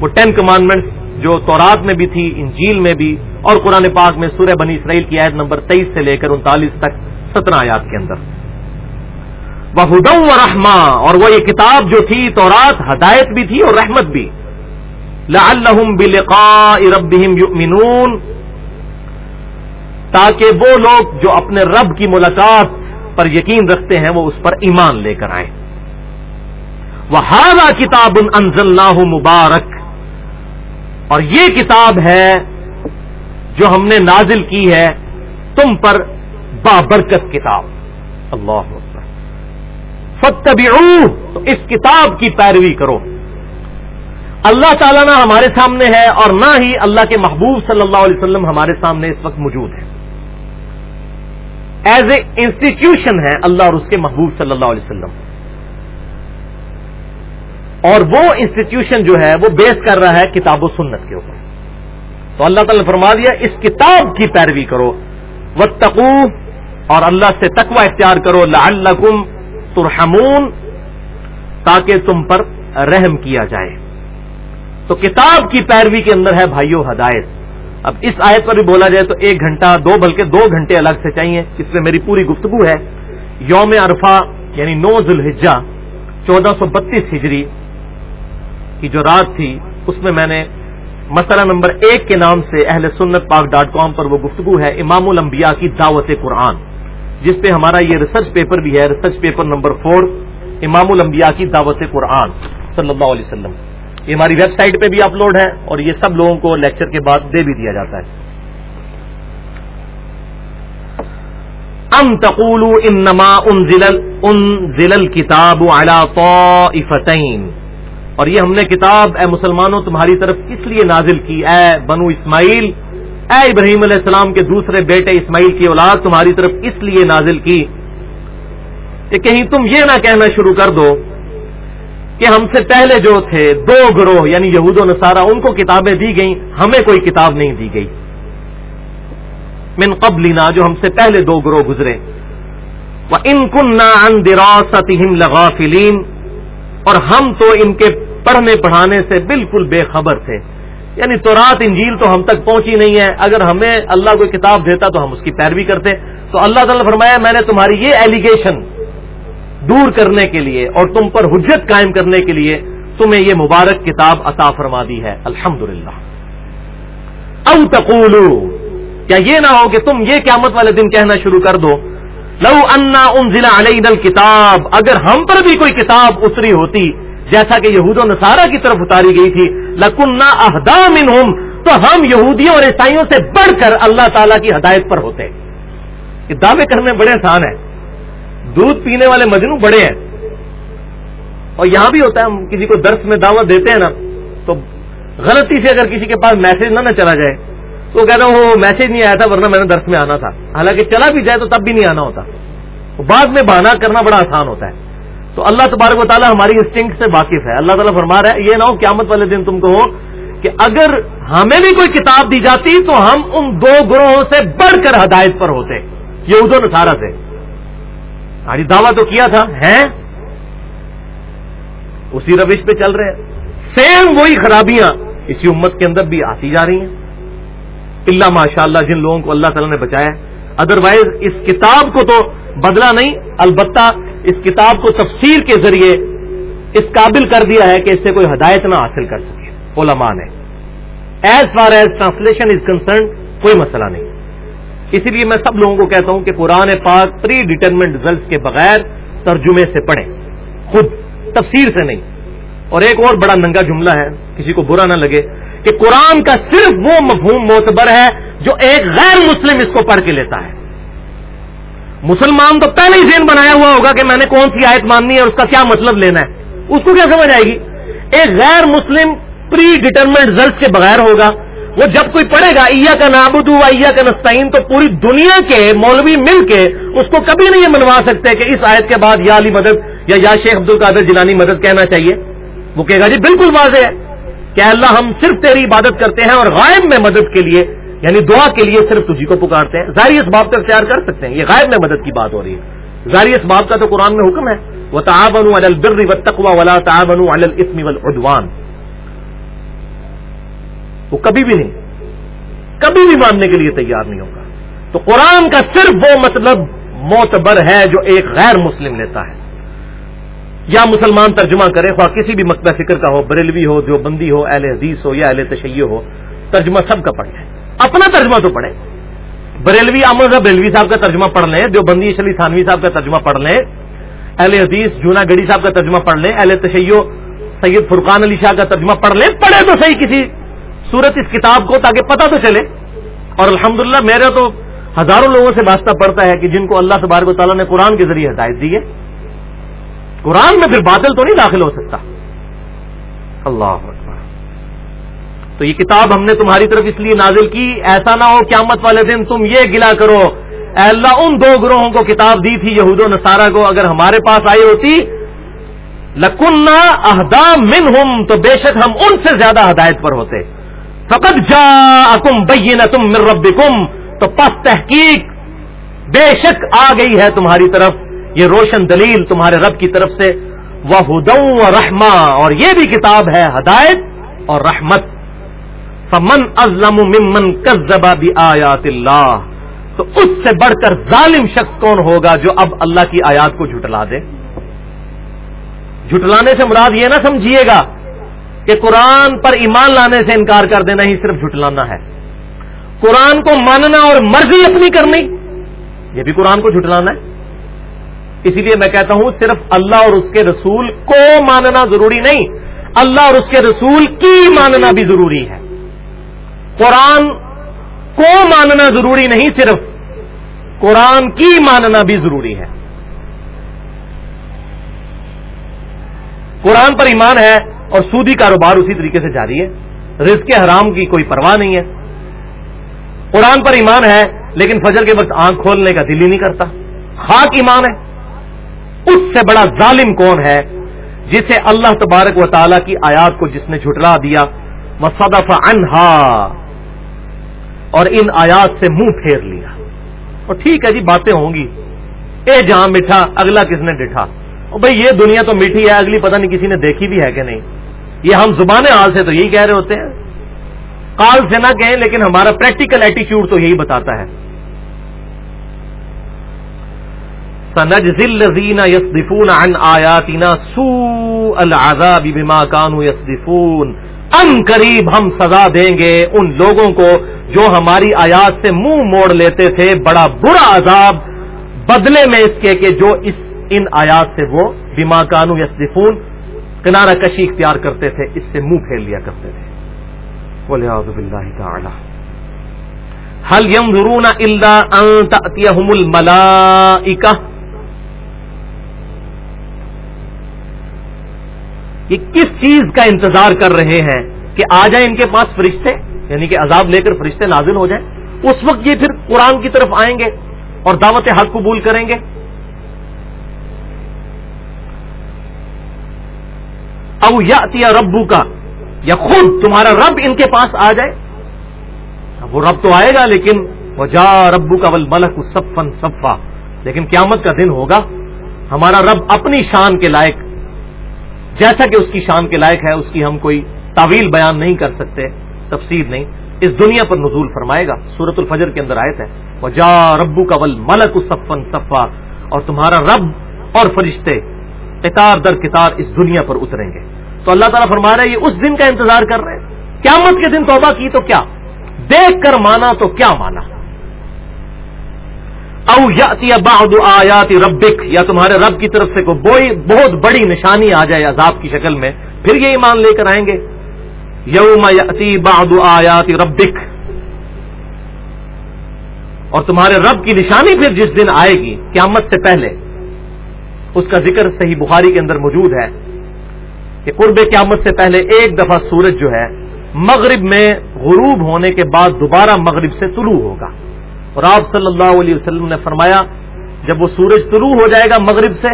وہ ٹین کمانڈمنٹس جو تورات میں بھی تھی، انجیل میں بھی، اور قرآن پاک میں سورہ بنی اسرائیل کی عید نمبر تیئیس سے لے کر انتالیس تک سترہ آیات کے اندر۔ وہ ہدم و رحما اور وہ یہ کتاب جو تھی تو رات ہدایت بھی تھی اور رحمت بھی۔ لعلہم بلقاء ربہم یؤمنون تاکہ وہ لوگ جو اپنے رب کی ملاقات پر یقین رکھتے ہیں، وہ اس پر ایمان لے کر آئیں۔ وہ ہارا کتاب انزل مبارک اور یہ کتاب ہے جو ہم نے نازل کی ہے تم پر بابرکت کتاب۔ اللہ فتبعوه تو اس کتاب کی پیروی کرو۔ اللہ تعالیٰ نہ ہمارے سامنے ہے اور نہ ہی اللہ کے محبوب صلی اللہ علیہ وسلم ہمارے سامنے اس وقت موجود ہے ایز اے انسٹیٹیوشن ہے اللہ اور اس کے محبوب صلی اللہ علیہ وسلم۔ اور وہ انسٹیٹیوشن جو ہے وہ بیس کر رہا ہے کتاب و سنت کے اوپر۔ تو اللہ تعالی نے فرما دیا، اس کتاب کی پیروی کرو۔ و اور اللہ سے تقوی اختیار کرو، لعلکم ترحمون، تاکہ تم پر رحم کیا جائے۔ تو کتاب کی پیروی کے اندر ہے بھائیو ہدایت۔ اب اس آیت پر بھی بولا جائے تو ایک گھنٹہ دو، بلکہ دو گھنٹے الگ سے چاہیے، اس میں میری پوری گفتگو ہے۔ یوم عرفہ یعنی نو ذوالحجہ، چودہ سو بتیس ہجری کی جو رات تھی، اس میں میں نے مسئلہ نمبر ایک کے نام سے اہل سنت پاک ڈاٹ کام پر وہ گفتگو ہے، امام الانبیاء کی دعوت قرآن۔ جس پہ ہمارا یہ ریسرچ پیپر بھی ہے ریسرچ پیپر نمبر فور امام الانبیاء کی دعوت قرآن صلی اللہ علیہ وسلم۔ یہ ہماری ویب سائٹ پہ بھی اپلوڈ ہے اور یہ سب لوگوں کو لیکچر کے بعد دے بھی دیا جاتا ہے۔ ام تقول انما انزل الكتاب على طائفتين۔ اور یہ ہم نے کتاب، اے مسلمانوں، تمہاری طرف اس لیے نازل کی؟ اے بنو اسماعیل اے ابراہیم علیہ السلام کے دوسرے بیٹے اسماعیل کی اولاد تمہاری طرف اس لیے نازل کی کہ کہیں تم یہ نہ کہنا شروع کر دو کہ ہم سے پہلے جو تھے، دو گروہ یعنی یہود و نصارہ، ان کو کتابیں دی گئیں، ہمیں کوئی کتاب نہیں دی گئی۔ من قبلنا، جو ہم سے پہلے دو گروہ گزرے۔ وہ ان کن نہ اور ہم تو ان کے پڑھنے پڑھانے سے بالکل بے خبر تھے۔ یعنی تو رات انجیل تو ہم تک پہنچی نہیں ہے۔ اگر ہمیں اللہ کوئی کتاب دیتا تو ہم اس کی پیروی کرتے۔ تو اللہ تعالیٰ فرمایا، میں نے تمہاری یہ ایلیگیشن دور کرنے کے لیے اور تم پر حجت قائم کرنے کے لیے تمہیں یہ مبارک کتاب عطا فرما دی ہے۔ الحمد للہ تقولو، کیا یہ نہ ہو کہ تم یہ قیامت والے دن کہنا شروع کر دو۔ لو انا ان ضلع علیہ کتاب اگر ہم پر بھی کوئی کتاب اتری ہوتی جیسا کہ یہود و نصارہ کی طرف اتاری گئی تھی۔ لکنہ احدام ان تو ہم یہودیوں اور عیسائیوں سے بڑھ کر اللہ تعالیٰ کی ہدایت پر ہوتے یہ دعوے کرنے بڑے آسان ہیں۔ دودھ پینے والے مجنو بڑے ہیں۔ اور یہاں بھی ہوتا ہے، ہم کسی کو درس میں دعوت دیتے ہیں نا، تو غلطی سے اگر کسی کے پاس میسج نہ نہ چلا جائے، تو کہتا ہوں وہ میسج نہیں آیا تھا، ورنہ میں نے درس میں آنا تھا۔ حالانکہ چلا بھی جائے تو تب بھی نہیں آنا ہوتا۔ بعد میں بہانا کرنا بڑا آسان ہوتا ہے۔ تو اللہ تبارک و تعالیٰ ہماری انسٹنگ سے واقف ہے۔ اللہ تعالیٰ فرما رہا ہے، یہ نہ ہو قیامت والے دن تم کو ہو کہ اگر ہمیں بھی کوئی کتاب دی جاتی تو ہم ان دو گروہوں سے بڑھ کر ہدایت پر ہوتے۔ یہ ادو نسارا سے ہماری جی، دعویٰ تو کیا تھا؟ ہے اسی روش پہ چل رہے ہیں۔ سیم وہی خرابیاں اسی امت کے اندر بھی آتی جا رہی ہیں۔ اللہ ماشاء اللہ جن لوگوں کو اللہ تعالیٰ نے بچایا ادروائز اس کتاب کو تو بدلا نہیں، البتہ اس کتاب کو تفسیر کے ذریعے اس قابل کر دیا ہے کہ اس سے کوئی ہدایت نہ حاصل کر سکے۔ علماء نے۔ As far as translation is concern کوئی مسئلہ نہیں۔ اسی لیے میں سب لوگوں کو کہتا ہوں کہ قرآن پاک پری ڈیٹرمنٹ ریزلٹ کے بغیر ترجمے سے پڑھیں۔ خود، تفسیر سے نہیں۔ اور ایک اور بڑا ننگا جملہ ہے، کسی کو برا نہ لگے، کہ قرآن کا صرف وہ مفہوم معتبر ہے جو ایک غیر مسلم اس کو پڑھ کے لیتا ہے۔ مسلمان تو پہلے ہی ذہن بنایا ہوا ہوگا کہ میں نے کون سی آیت ماننی ہے اور اس کا کیا مطلب لینا ہے۔ اس کو کیا سمجھ آئے گی؟ ایک غیر مسلم پری ڈیٹرمنٹ ریزلٹ کے بغیر ہوگا۔ وہ جب کوئی پڑھے گا ایا کا نابود ایا کا نستعین تو پوری دنیا کے مولوی مل کے اس کو کبھی نہیں یہ منوا سکتے کہ اس آیت کے بعد یا علی مدد یا یا شیخ عبد القادر جلانی مدد کہنا چاہیے۔ وہ کہے گا جی بالکل واضح ہے کہ اللہ ہم صرف تیری عبادت کرتے ہیں اور غائب میں مدد کے لیے یعنی دعا کے لیے صرف تجھی کو پکارتے ہیں۔ ظاہری اس باب کا اختیار کر سکتے ہیں۔ یہ غائب میں مدد کی بات ہو رہی ہے۔ ظاہری اس باب کا تو قرآن میں حکم ہے۔ وہ تعاون البر و تقوا ولا تعاون الاسم والعدوان۔ وہ کبھی بھی نہیں، کبھی بھی ماننے کے لیے تیار نہیں ہوگا۔ تو قرآن کا صرف وہ مطلب معتبر ہے جو ایک غیر مسلم لیتا ہے۔ یا مسلمان ترجمہ کرے، خواہ کسی بھی مکبہ فکر کا ہو، بریلوی ہو جو بندی ہو، اہل حدیث ہو یا اہل تشیع ہو، ترجمہ سب کا پڑھ لیں اپنا ترجمہ تو پڑھیں۔ بریلوی احمد صاحب، بریلوی صاحب کا ترجمہ پڑھ لیں جو بندی اشلی تھانوی صاحب کا ترجمہ پڑھ لیں، اہل حدیث جونا گڑی صاحب کا ترجمہ پڑھ لیں، اہل تشیو سید فرقان علی شاہ کا ترجمہ پڑھ لیں۔ پڑھے تو صحیح کسی صورت اس کتاب کو تاکہ پتہ تو چلے۔ اور الحمدللہ میرا تو ہزاروں لوگوں سے واسطہ پڑتا ہے کہ جن کو اللہ تبارک و تعالیٰ نے قرآن کے ذریعے ہدایت دی ہے۔ قرآن میں پھر باطل تو نہیں داخل ہو سکتا۔ اللہ تو یہ کتاب ہم نے تمہاری طرف اس لیے نازل کی، ایسا نہ ہو قیامت والے دن تم یہ گلا کرو۔ اے اللہ، ان دو گروہوں کو کتاب دی تھی، یہود و نصارہ کو اگر ہمارے پاس آئی ہوتی۔ لکنہ اہدا من ہم تو بے شک ہم ان سے زیادہ ہدایت پر ہوتے۔ فقط جا اکم بین تم مر رب تو پس تحقیق بے شک آ گئی ہے تمہاری طرف۔ یہ روشن دلیل تمہارے رب کی طرف سے۔ وہ ہدو و رحما اور یہ بھی کتاب ہے ہدایت اور رحمت۔ فمن ازلم ممن کذبا آیات اللہ، تو اس سے بڑھ کر ظالم شخص کون ہوگا جو اب اللہ کی آیات کو جھٹلا دے؟ جھٹلانے سے مراد یہ نہ سمجھیے گا کہ قرآن پر ایمان لانے سے انکار کر دینا ہی صرف جھٹلانا ہے۔ قرآن کو ماننا اور مرضی اپنی کرنی، یہ بھی قرآن کو جھٹلانا ہے۔ اسی لیے میں کہتا ہوں صرف اللہ اور اس کے رسول کو ماننا ضروری نہیں، اللہ اور اس کے رسول کی ماننا بھی ضروری ہے۔ قرآن کو ماننا ضروری نہیں، صرف قرآن کی ماننا بھی ضروری ہے۔ قرآن پر ایمان ہے اور سودی کاروبار اسی طریقے سے جاری ہے۔ رزق حرام کی کوئی پرواہ نہیں ہے۔ قرآن پر ایمان ہے، لیکن فجر کے وقت آنکھ کھولنے کا دل ہی نہیں کرتا۔ خاک ایمان ہے۔ اس سے بڑا ظالم کون ہے جسے اللہ تبارک و تعالی کی آیات کو جس نے جھٹلا دیا۔ وہ صدف انہا اور ان آیات سے منہ پھیر لیا۔ اور ٹھیک ہے جی باتیں ہوں گی۔ اے جہاں میٹھا، اگلا کس نے ڈٹھا؟ بھائی، یہ دنیا تو میٹھی ہے، اگلی پتہ نہیں کسی نے دیکھی بھی ہے کہ نہیں۔ یہ ہم زبان حال سے تو یہی کہہ رہے ہوتے ہیں۔ کال سے نہ کہیں، لیکن ہمارا پریکٹیکل ایٹیچیوڈ تو یہی بتاتا ہے۔ سنجزل یسدفون عن آیاتنا سو العذاب بما کانو یسدفون ان قریب ہم سزا دیں گے ان لوگوں کو جو ہماری آیات سے منہ موڑ لیتے تھے، بڑا برا عذاب۔ بدلے میں اس کے کہ جو اس ان آیات سے وہ بیما کانو یسدفون کنارہ کشی اختیار کرتے تھے، اس سے منہ پھیر لیا کرتے تھے۔ باللہ تعالی۔ حل یم ضرون اللہ الملا یہ کس چیز کا انتظار کر رہے ہیں؟ کہ آ جائیں ان کے پاس فرشتے یعنی کہ عذاب لے کر فرشتے نازل ہو جائیں۔ اس وقت یہ پھر قرآن کی طرف آئیں گے اور دعوت حق قبول کریں گے۔ او یا ربو کا یا خود تمہارا رب ان کے پاس آ جائے۔ وہ رب تو آئے گا لیکن وہ جا ربو کا ول ملک صفن صفا۔ لیکن قیامت کا دن ہوگا۔ ہمارا رب اپنی شان کے لائق، جیسا کہ اس کی شان کے لائق ہے، اس کی ہم کوئی تعویل بیان نہیں کر سکتے، تفسیر نہیں۔ اس دنیا پر نزول فرمائے گا۔ سورت الفجر کے اندر آیت ہے۔ وہ جا ربو کا ول ملک صفن صفا۔ اور تمہارا رب اور فرشتے کتار در کتار اس دنیا پر اتریں گے۔ تو اللہ تعالیٰ فرما رہے یہ اس دن کا انتظار کر رہے ہیں۔ قیامت کے دن توبہ کی تو کیا؟ دیکھ کر مانا تو کیا مانا؟ او یا بعد آیات ربک، یا تمہارے رب کی طرف سے کوئی بہت بڑی نشانی آ جائے عذاب کی شکل میں، پھر یہ ایمان لے کر آئیں گے۔ یوم یاتی بعد آیات ربک۔ اور تمہارے رب کی نشانی پھر جس دن آئے گی، قیامت سے پہلے۔ اس کا ذکر صحیح بخاری کے اندر موجود ہے کہ قرب قیامت سے پہلے ایک دفعہ سورج جو ہے، مغرب میں غروب ہونے کے بعد دوبارہ مغرب سے طلوع ہوگا۔ اور آپ صلی اللہ علیہ وسلم نے فرمایا، جب وہ سورج طلوع ہو جائے گا مغرب سے،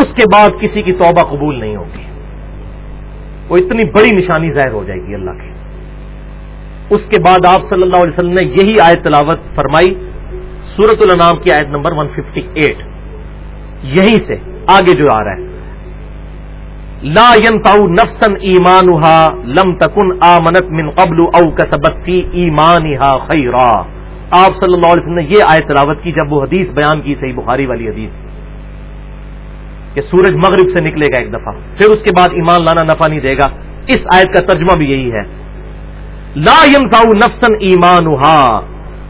اس کے بعد کسی کی توبہ قبول نہیں ہوگی۔ وہ اتنی بڑی نشانی ظاہر ہو جائے گی اللہ کی۔ اس کے بعد آپ صلی اللہ علیہ وسلم نے یہی آیت تلاوت فرمائی سورت النام کی آیت نمبر 158 یہیں سے آگے جو آ رہا ہے۔ لا ينفع نفسا ایمانها لم تکن آمنت من قبل او کسبت فی ایمانها خیرا۔ آپ صلی اللہ علیہ وسلم نے یہ آیت تلاوت کی، جب وہ حدیث بیان کی، صحیح بخاری والی حدیث۔ کہ سورج مغرب سے نکلے گا ایک دفعہ۔ پھر اس کے بعد ایمان لانا نفع نہیں دے گا۔ اس آیت کا ترجمہ بھی یہی ہے۔ لا ينفع نفسا ایمانها۔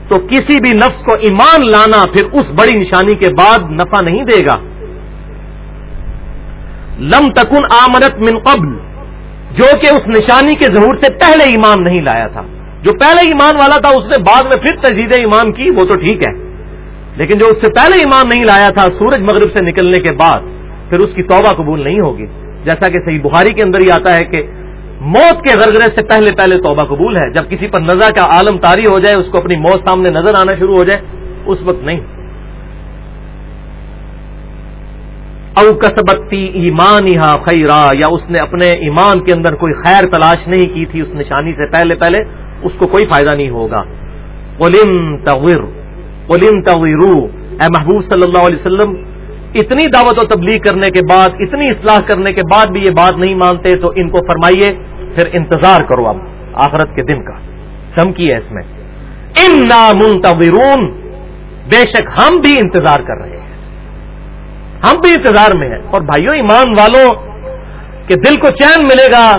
تو کسی بھی نفس کو ایمان لانا پھر اس بڑی نشانی کے بعد نفع نہیں دے گا۔ لم تکن آمنت من قبل۔ جو کہ اس نشانی کے ظہور سے پہلے ایمان نہیں لایا تھا۔ جو پہلے ایمان والا تھا، اس نے بعد میں پھر تجدید ایمان کی، وہ تو ٹھیک ہے۔ لیکن جو اس سے پہلے ایمان نہیں لایا تھا، سورج مغرب سے نکلنے کے بعد پھر اس کی توبہ قبول نہیں ہوگی۔ جیسا کہ صحیح بخاری کے اندر ہی آتا ہے کہ موت کے غرغرے سے پہلے پہلے توبہ قبول ہے۔ جب کسی پر نظر کا عالم تاری ہو جائے، اس کو اپنی موت سامنے نظر آنا شروع ہو جائے، اس وقت نہیں۔ او کسبتی ایمان یہاں خیرا، یا اس نے اپنے ایمان کے اندر کوئی خیر تلاش نہیں کی تھی، اس نشانی سے پہلے پہلے، اس کو کوئی فائدہ نہیں ہوگا۔ تغیر تغیرو اے محبوب صلی اللہ علیہ وسلم اتنی دعوت و تبلیغ کرنے کے بعد، اتنی اصلاح کرنے کے بعد بھی یہ بات نہیں مانتے، تو ان کو فرمائیے، پھر انتظار کرو اب آخرت کے دن کا۔ دھمکی ہے اس میں۔ ان نامنتظرون بے شک ہم بھی انتظار کر رہے ہیں۔ ہم بھی انتظار میں ہیں۔ اور بھائیوں ایمان والوں کے دل کو چین ملے گا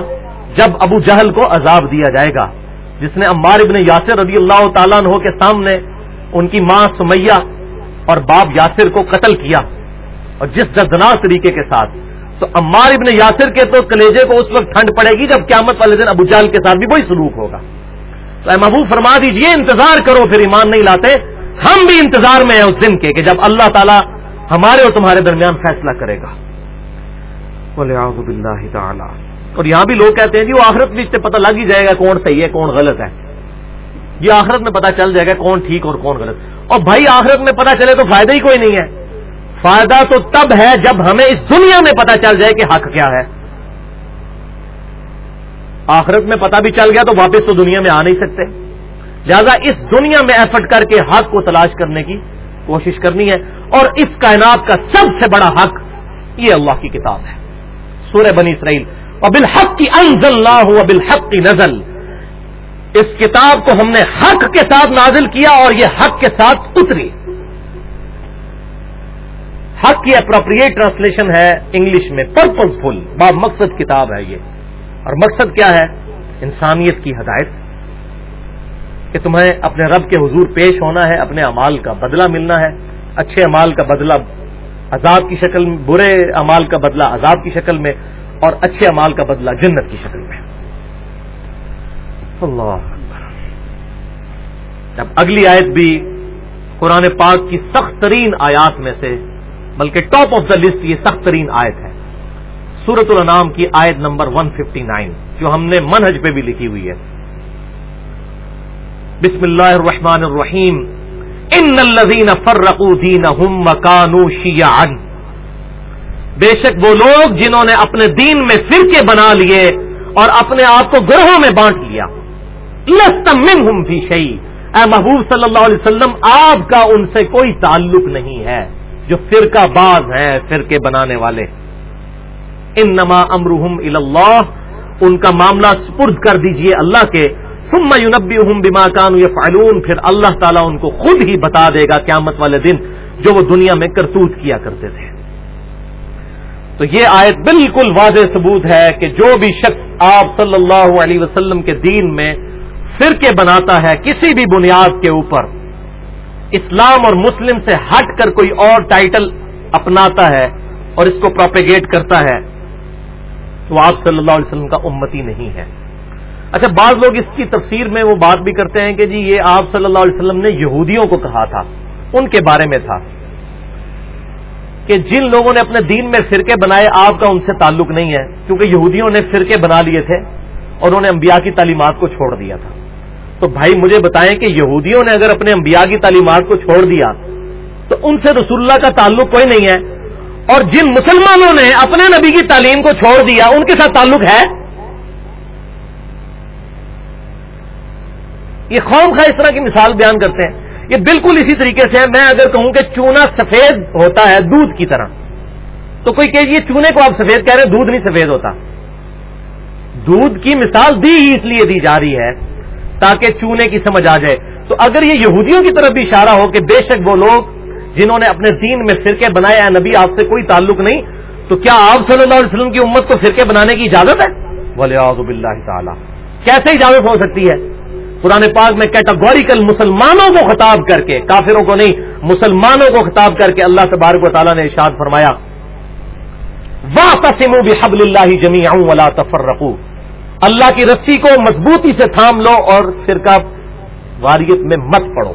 جب ابو جہل کو عذاب دیا جائے گا۔ جس نے عمار ابن یاسر رضی اللہ تعالیٰ عنہ کے سامنے ان کی ماں سمیہ اور باپ یاسر کو قتل کیا۔ اور جس دردناک طریقے کے ساتھ۔ تو عمار ابن یاسر کے تو کلیجے کو اس وقت ٹھنڈ پڑے گی جب قیامت والے دن ابو جال کے ساتھ بھی وہی سلوک ہوگا۔ تو اے محبوب فرما دیجیے، انتظار کرو، پھر ایمان نہیں لاتے۔ ہم بھی انتظار میں ہیں اس دن کے کہ جب اللہ تعالیٰ ہمارے اور تمہارے درمیان فیصلہ کرے گا۔ تعالی اور یہاں بھی لوگ کہتے ہیں جی وہ آخرت بھی سے پتہ لگ ہی جائے گا کون صحیح ہے، کون غلط ہے۔ یہ آخرت میں پتہ چل جائے گا کون ٹھیک اور کون غلط۔ اور بھائی، آخرت میں پتہ چلے تو فائدہ ہی کوئی نہیں ہے۔ فائدہ تو تب ہے جب ہمیں اس دنیا میں پتا چل جائے کہ حق کیا ہے۔ آخرت میں پتا بھی چل گیا تو واپس تو دنیا میں آ نہیں سکتے۔ لہذا اس دنیا میں ایفرٹ کر کے حق کو تلاش کرنے کی کوشش کرنی ہے اور اس کائنات کا سب سے بڑا حق یہ اللہ کی کتاب ہے۔ سورہ بنی اسرائیل اور بالحق کی انزل اللہ ہو بالحق کی نزل۔ اس کتاب کو ہم نے حق کے ساتھ نازل کیا اور یہ حق کے ساتھ اتری۔ حق کی اپروپریٹ ٹرانسلیشن ہے انگلش میں پرپز فل، با مقصد کتاب ہے یہ۔ اور مقصد کیا ہے؟ انسانیت کی ہدایت۔ کہ تمہیں اپنے رب کے حضور پیش ہونا ہے، اپنے امال کا بدلہ ملنا ہے۔ اچھے امال کا بدلہ عذاب کی شکل میں، برے امال کا بدلہ عذاب کی شکل میں، اور اچھے امال کا بدلہ جنت کی شکل میں۔ اللہ اب اگلی آیت بھی قرآن پاک کی سخت ترین آیات میں سے بلکہ ٹاپ آف دا لسٹ یہ سخت ترین آیت ہے۔ سورت الانام کی آیت نمبر 159 جو ہم نے منہج پہ بھی لکھی ہوئی ہے۔ بسم اللہ الرحمن الرحیم۔ ان الذین فرقوا دینہم مکانو شیعا۔ بے شک وہ لوگ جنہوں نے اپنے دین میں فرقے بنا لیے اور اپنے آپ کو گروہوں میں بانٹ لیا۔ لست منہم فی شیء۔ اے محبوب صلی اللہ علیہ وسلم، آپ کا ان سے کوئی تعلق نہیں ہے۔ جو فرقہ باز ہیں، فرقے بنانے والے۔ ان نما امرحم اللہ، ان کا معاملہ سپرد کر دیجیے اللہ کے۔ ثم یونبی بما کانو یفعلون، پھر اللہ تعالیٰ ان کو خود ہی بتا دے گا قیامت والے دن جو وہ دنیا میں کرتوت کیا کرتے تھے۔ تو یہ آیت بالکل واضح ثبوت ہے کہ جو بھی شخص آپ صلی اللہ علیہ وسلم کے دین میں فرقے بناتا ہے، کسی بھی بنیاد کے اوپر اسلام اور مسلم سے ہٹ کر کوئی اور ٹائٹل اپناتا ہے اور اس کو پروپیگیٹ کرتا ہے، تو آپ صلی اللہ علیہ وسلم کا امتی نہیں ہے۔ اچھا بعض لوگ اس کی تفسیر میں وہ بات بھی کرتے ہیں کہ جی یہ آپ صلی اللہ علیہ وسلم نے یہودیوں کو کہا تھا، ان کے بارے میں تھا۔ کہ جن لوگوں نے اپنے دین میں فرقے بنائے، آپ کا ان سے تعلق نہیں ہے، کیونکہ یہودیوں نے فرقے بنا لیے تھے اور انہوں نے انبیاء کی تعلیمات کو چھوڑ دیا تھا۔ تو بھائی مجھے بتائیں کہ یہودیوں نے اگر اپنے انبیاء کی تعلیمات کو چھوڑ دیا تو ان سے رسول اللہ کا تعلق کوئی نہیں ہے اور جن مسلمانوں نے اپنے نبی کی تعلیم کو چھوڑ دیا ان کے ساتھ تعلق ہے؟ یہ قوم خواہ اس طرح کی مثال بیان کرتے ہیں۔ یہ بالکل اسی طریقے سے میں اگر کہوں کہ چونا سفید ہوتا ہے دودھ کی طرح، تو کوئی کہ یہ چونے کو آپ سفید کہہ رہے ہیں، دودھ نہیں سفید ہوتا۔ دودھ کی مثال دی ہی اس لیے دی جا رہی ہے تاکہ چونے کی سمجھ آ جائے۔ تو اگر یہ یہودیوں کی طرف بھی اشارہ ہو کہ بے شک وہ لوگ جنہوں نے اپنے دین میں فرقے بنائے ہیں نبی آپ سے کوئی تعلق نہیں، تو کیا آپ صلی اللہ علیہ وسلم کی امت کو فرقے بنانے کی اجازت ہے؟ بولے آزب اللہ تعالیٰ۔ کیسے اجازت ہو سکتی ہے؟ قرآن پاک میں کیٹاگوریکل مسلمانوں کو خطاب کر کے، کافروں کو نہیں، مسلمانوں کو خطاب کر کے اللہ تبارک و تعالیٰ نے ارشاد فرمایا واہ تسم بحب اللہ جمی ولا تفرقو اللہ کی رسی کو مضبوطی سے تھام لو اور فرقہ واریت میں مت پڑو۔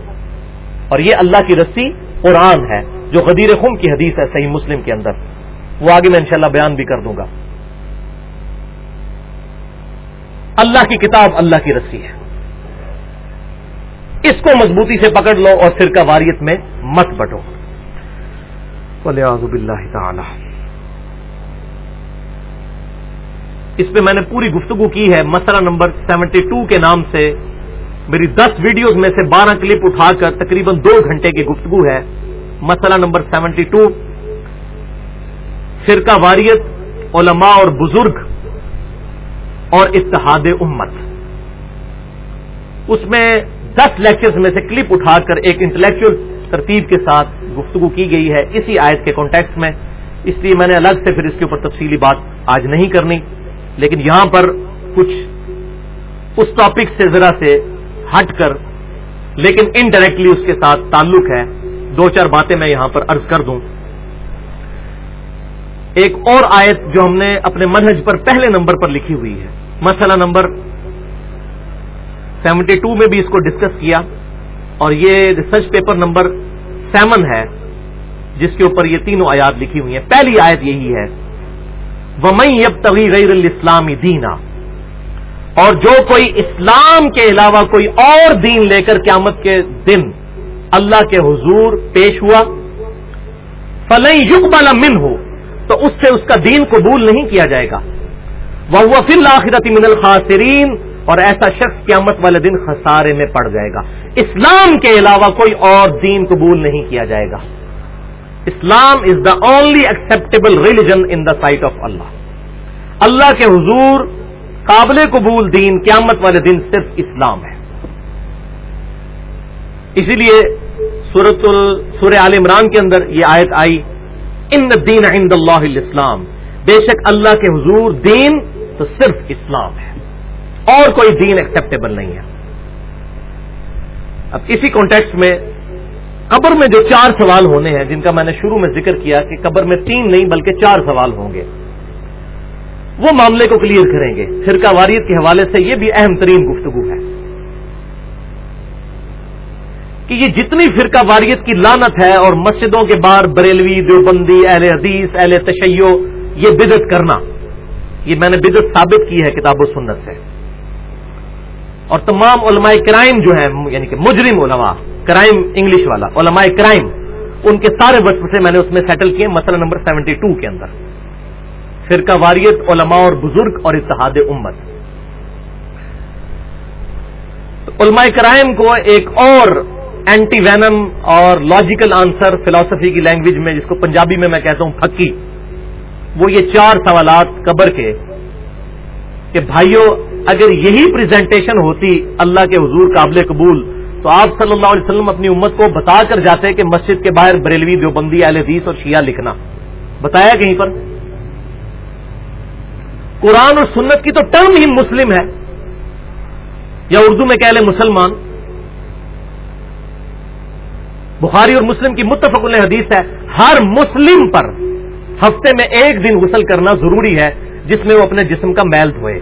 اور یہ اللہ کی رسی قرآن ہے، جو غدیر خم کی حدیث ہے صحیح مسلم کے اندر۔ وہ آگے میں انشاءاللہ بیان بھی کر دوں گا۔ اللہ کی کتاب اللہ کی رسی ہے۔ اس کو مضبوطی سے پکڑ لو اور فرقہ واریت میں مت بٹو۔ اللہ تعالی۔ اس پہ میں نے پوری گفتگو کی ہے مسئلہ نمبر سیونٹی ٹو کے نام سے۔ میری دس ویڈیوز میں سے بارہ کلپ اٹھا کر تقریباً دو گھنٹے کی گفتگو ہے۔ مسئلہ نمبر سیونٹی ٹو۔ فرقہ واریت، علماء اور بزرگ اور اتحاد امت۔ اس میں دس لیکچرز میں سے کلپ اٹھا کر ایک انٹلیکچل ترتیب کے ساتھ گفتگو کی گئی ہے۔ اسی آیت کے کانٹیکس میں۔ اس لیے میں نے الگ سے پھر اس کے اوپر تفصیلی بات آج نہیں کرنی۔ لیکن یہاں پر کچھ اس ٹاپک سے ذرا سے ہٹ کر، لیکن انڈائریکٹلی اس کے ساتھ تعلق ہے۔ دو چار باتیں میں یہاں پر عرض کر دوں۔ ایک اور آیت جو ہم نے اپنے منہج پر پہلے نمبر پر لکھی ہوئی ہے۔ مسئلہ نمبر سیونٹی ٹو میں بھی اس کو ڈسکس کیا۔ اور یہ ریسرچ پیپر نمبر سیون ہے، جس کے اوپر یہ تینوں آیات لکھی ہوئی ہیں۔ پہلی آیت یہی ہے۔ وہ مئی اب طوی غیر الاسلامی دینا اور جو کوئی اسلام کے علاوہ کوئی اور دین لے کر قیامت کے دن اللہ کے حضور پیش ہوا فلئی یگ والا من ہو تو اس سے اس کا دین قبول نہیں کیا جائے گا۔ وہ فل آخرت من الخاصرین اور ایسا شخص قیامت والے دن خسارے میں پڑ جائے گا۔ اسلام کے علاوہ کوئی اور دین قبول نہیں کیا جائے گا۔ Islam is the only acceptable religion in the sight of Allah اللہ کے حضور قابل قبول دین قیامت والے دن صرف اسلام ہے. اسی لیے سورت سور عال عمران کے اندر یہ آیت آئی ان دین عند اللہ اسلام بے شک اللہ کے حضور دین تو صرف اسلام ہے. اور کوئی دین ایکسپٹیبل نہیں ہے. اب اسی کانٹیکس میں قبر میں جو چار سوال ہونے ہیں، جن کا میں نے شروع میں ذکر کیا کہ قبر میں تین نہیں بلکہ چار سوال ہوں گے۔ وہ معاملے کو کلیئر کریں گے۔ فرقہ واریت کے حوالے سے یہ بھی اہم ترین گفتگو ہے۔ کہ یہ جتنی فرقہ واریت کی لانت ہے اور مسجدوں کے باہر بریلوی، دیوبندی، اہل حدیث، اہل تشیو یہ بدت کرنا۔ یہ میں نے بدت ثابت کی ہے کتاب و سنت سے۔ اور تمام علماء کرائم جو ہیں یعنی کہ مجرم علماء کرائم انگلش والا، علماء کرائم ان کے سارے وقت سے میں نے اس میں سیٹل کیے مسئلہ نمبر سیونٹی ٹو کے اندر۔ فرقہ واریت، علماء اور بزرگ اور اتحاد امت۔ علماء کرائم کو ایک اور اینٹی وینم اور لاجیکل آنسر فلاسفی کی لینگویج میں، جس کو پنجابی میں میں کہتا ہوں، پھکی۔ وہ یہ چار سوالات قبر کے کہ بھائیوں اگر یہی پریزنٹیشن ہوتی اللہ کے حضور قابل قبول تو آپ صلی اللہ علیہ وسلم اپنی امت کو بتا کر جاتے کہ مسجد کے باہر بریلوی دیوبندی اہل حدیث اور شیعہ لکھنا۔ بتایا کہیں پر؟ قرآن اور سنت کی تو ٹرم ہی مسلم ہے۔ یا اردو میں کہہ لیں مسلمان۔ بخاری اور مسلم کی متفق حدیث ہے، ہر مسلم پر ہفتے میں ایک دن غسل کرنا ضروری ہے، جس میں وہ اپنے جسم کا میل دھوئے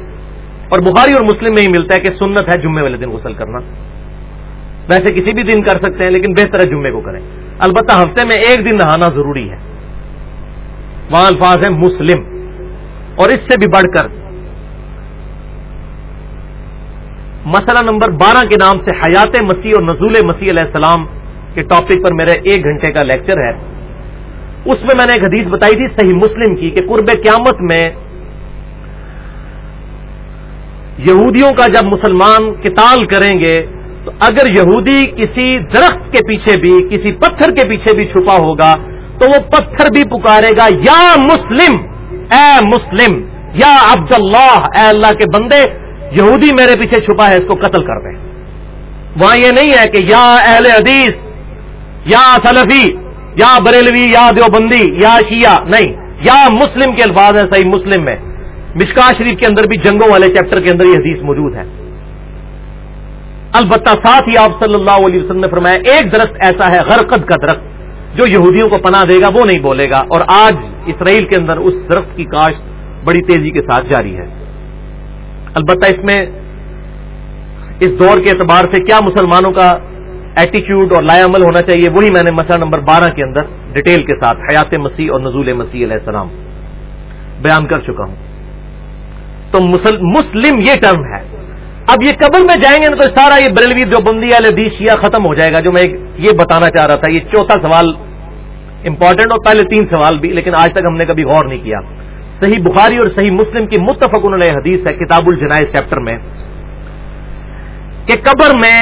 اور بخاری اور مسلم میں ہی ملتا ہے کہ سنت ہے جمعے والے دن غسل کرنا۔ ویسے کسی بھی دن کر سکتے ہیں، لیکن بہتر ہے جمعے کو کریں۔ البتہ ہفتے میں ایک دن نہانا ضروری ہے۔ وہاں الفاظ ہیں مسلم۔ اور اس سے بھی بڑھ کر، مسئلہ نمبر بارہ کے نام سے حیات مسیح اور نزول مسیح علیہ السلام کے ٹاپک پر میرا ایک گھنٹے کا لیکچر ہے۔ اس میں میں نے ایک حدیث بتائی تھی صحیح مسلم کی کہ قرب قیامت میں یہودیوں کا جب مسلمان کتال کریں گے تو اگر یہودی کسی درخت کے پیچھے بھی، کسی پتھر کے پیچھے بھی چھپا ہوگا، تو وہ پتھر بھی پکارے گا، یا مسلم، اے مسلم، یا عبد اللہ، اے اللہ کے بندے، یہودی میرے پیچھے چھپا ہے، اس کو قتل کر دیں وہاں یہ نہیں ہے کہ یا اہل حدیث، یا سلفی، یا بریلوی، یا دیوبندی، یا شیعہ، نہیں۔ یا مسلم کے الفاظ ہیں، صحیح مسلم میں۔ مشکا شریف کے اندر بھی جنگوں والے چیپٹر کے اندر یہ حدیث موجود ہے۔ البتہ ساتھ ہی آپ صلی اللہ علیہ وسلم نے فرمایا، ایک درخت ایسا ہے غرقد کا درخت، جو یہودیوں کو پناہ دے گا، وہ نہیں بولے گا۔ اور آج اسرائیل کے اندر اس درخت کی کاشت بڑی تیزی کے ساتھ جاری ہے۔ البتہ اس میں اس دور کے اعتبار سے کیا مسلمانوں کا ایٹیچیوڈ اور لائے عمل ہونا چاہیے، وہی میں نے مسئلہ نمبر بارہ کے اندر ڈیٹیل کے ساتھ حیات مسیح اور نزول مسیح علیہ السلام بیان کر چکا ہوں۔ تو مسلم یہ ٹرم ہے۔ اب یہ قبر میں جائیں گے تو سارا یہ بریلوی جو بندی شیعہ ختم ہو جائے گا، جو میں یہ بتانا چاہ رہا تھا، یہ چوتھا سوال امپورٹنٹ اور پہلے تین سوال بھی، لیکن آج تک ہم نے کبھی غور نہیں کیا۔ صحیح بخاری اور صحیح مسلم کی متفق علیہ حدیث ہے، کتاب الجنائز چیپٹر میں، کہ قبر میں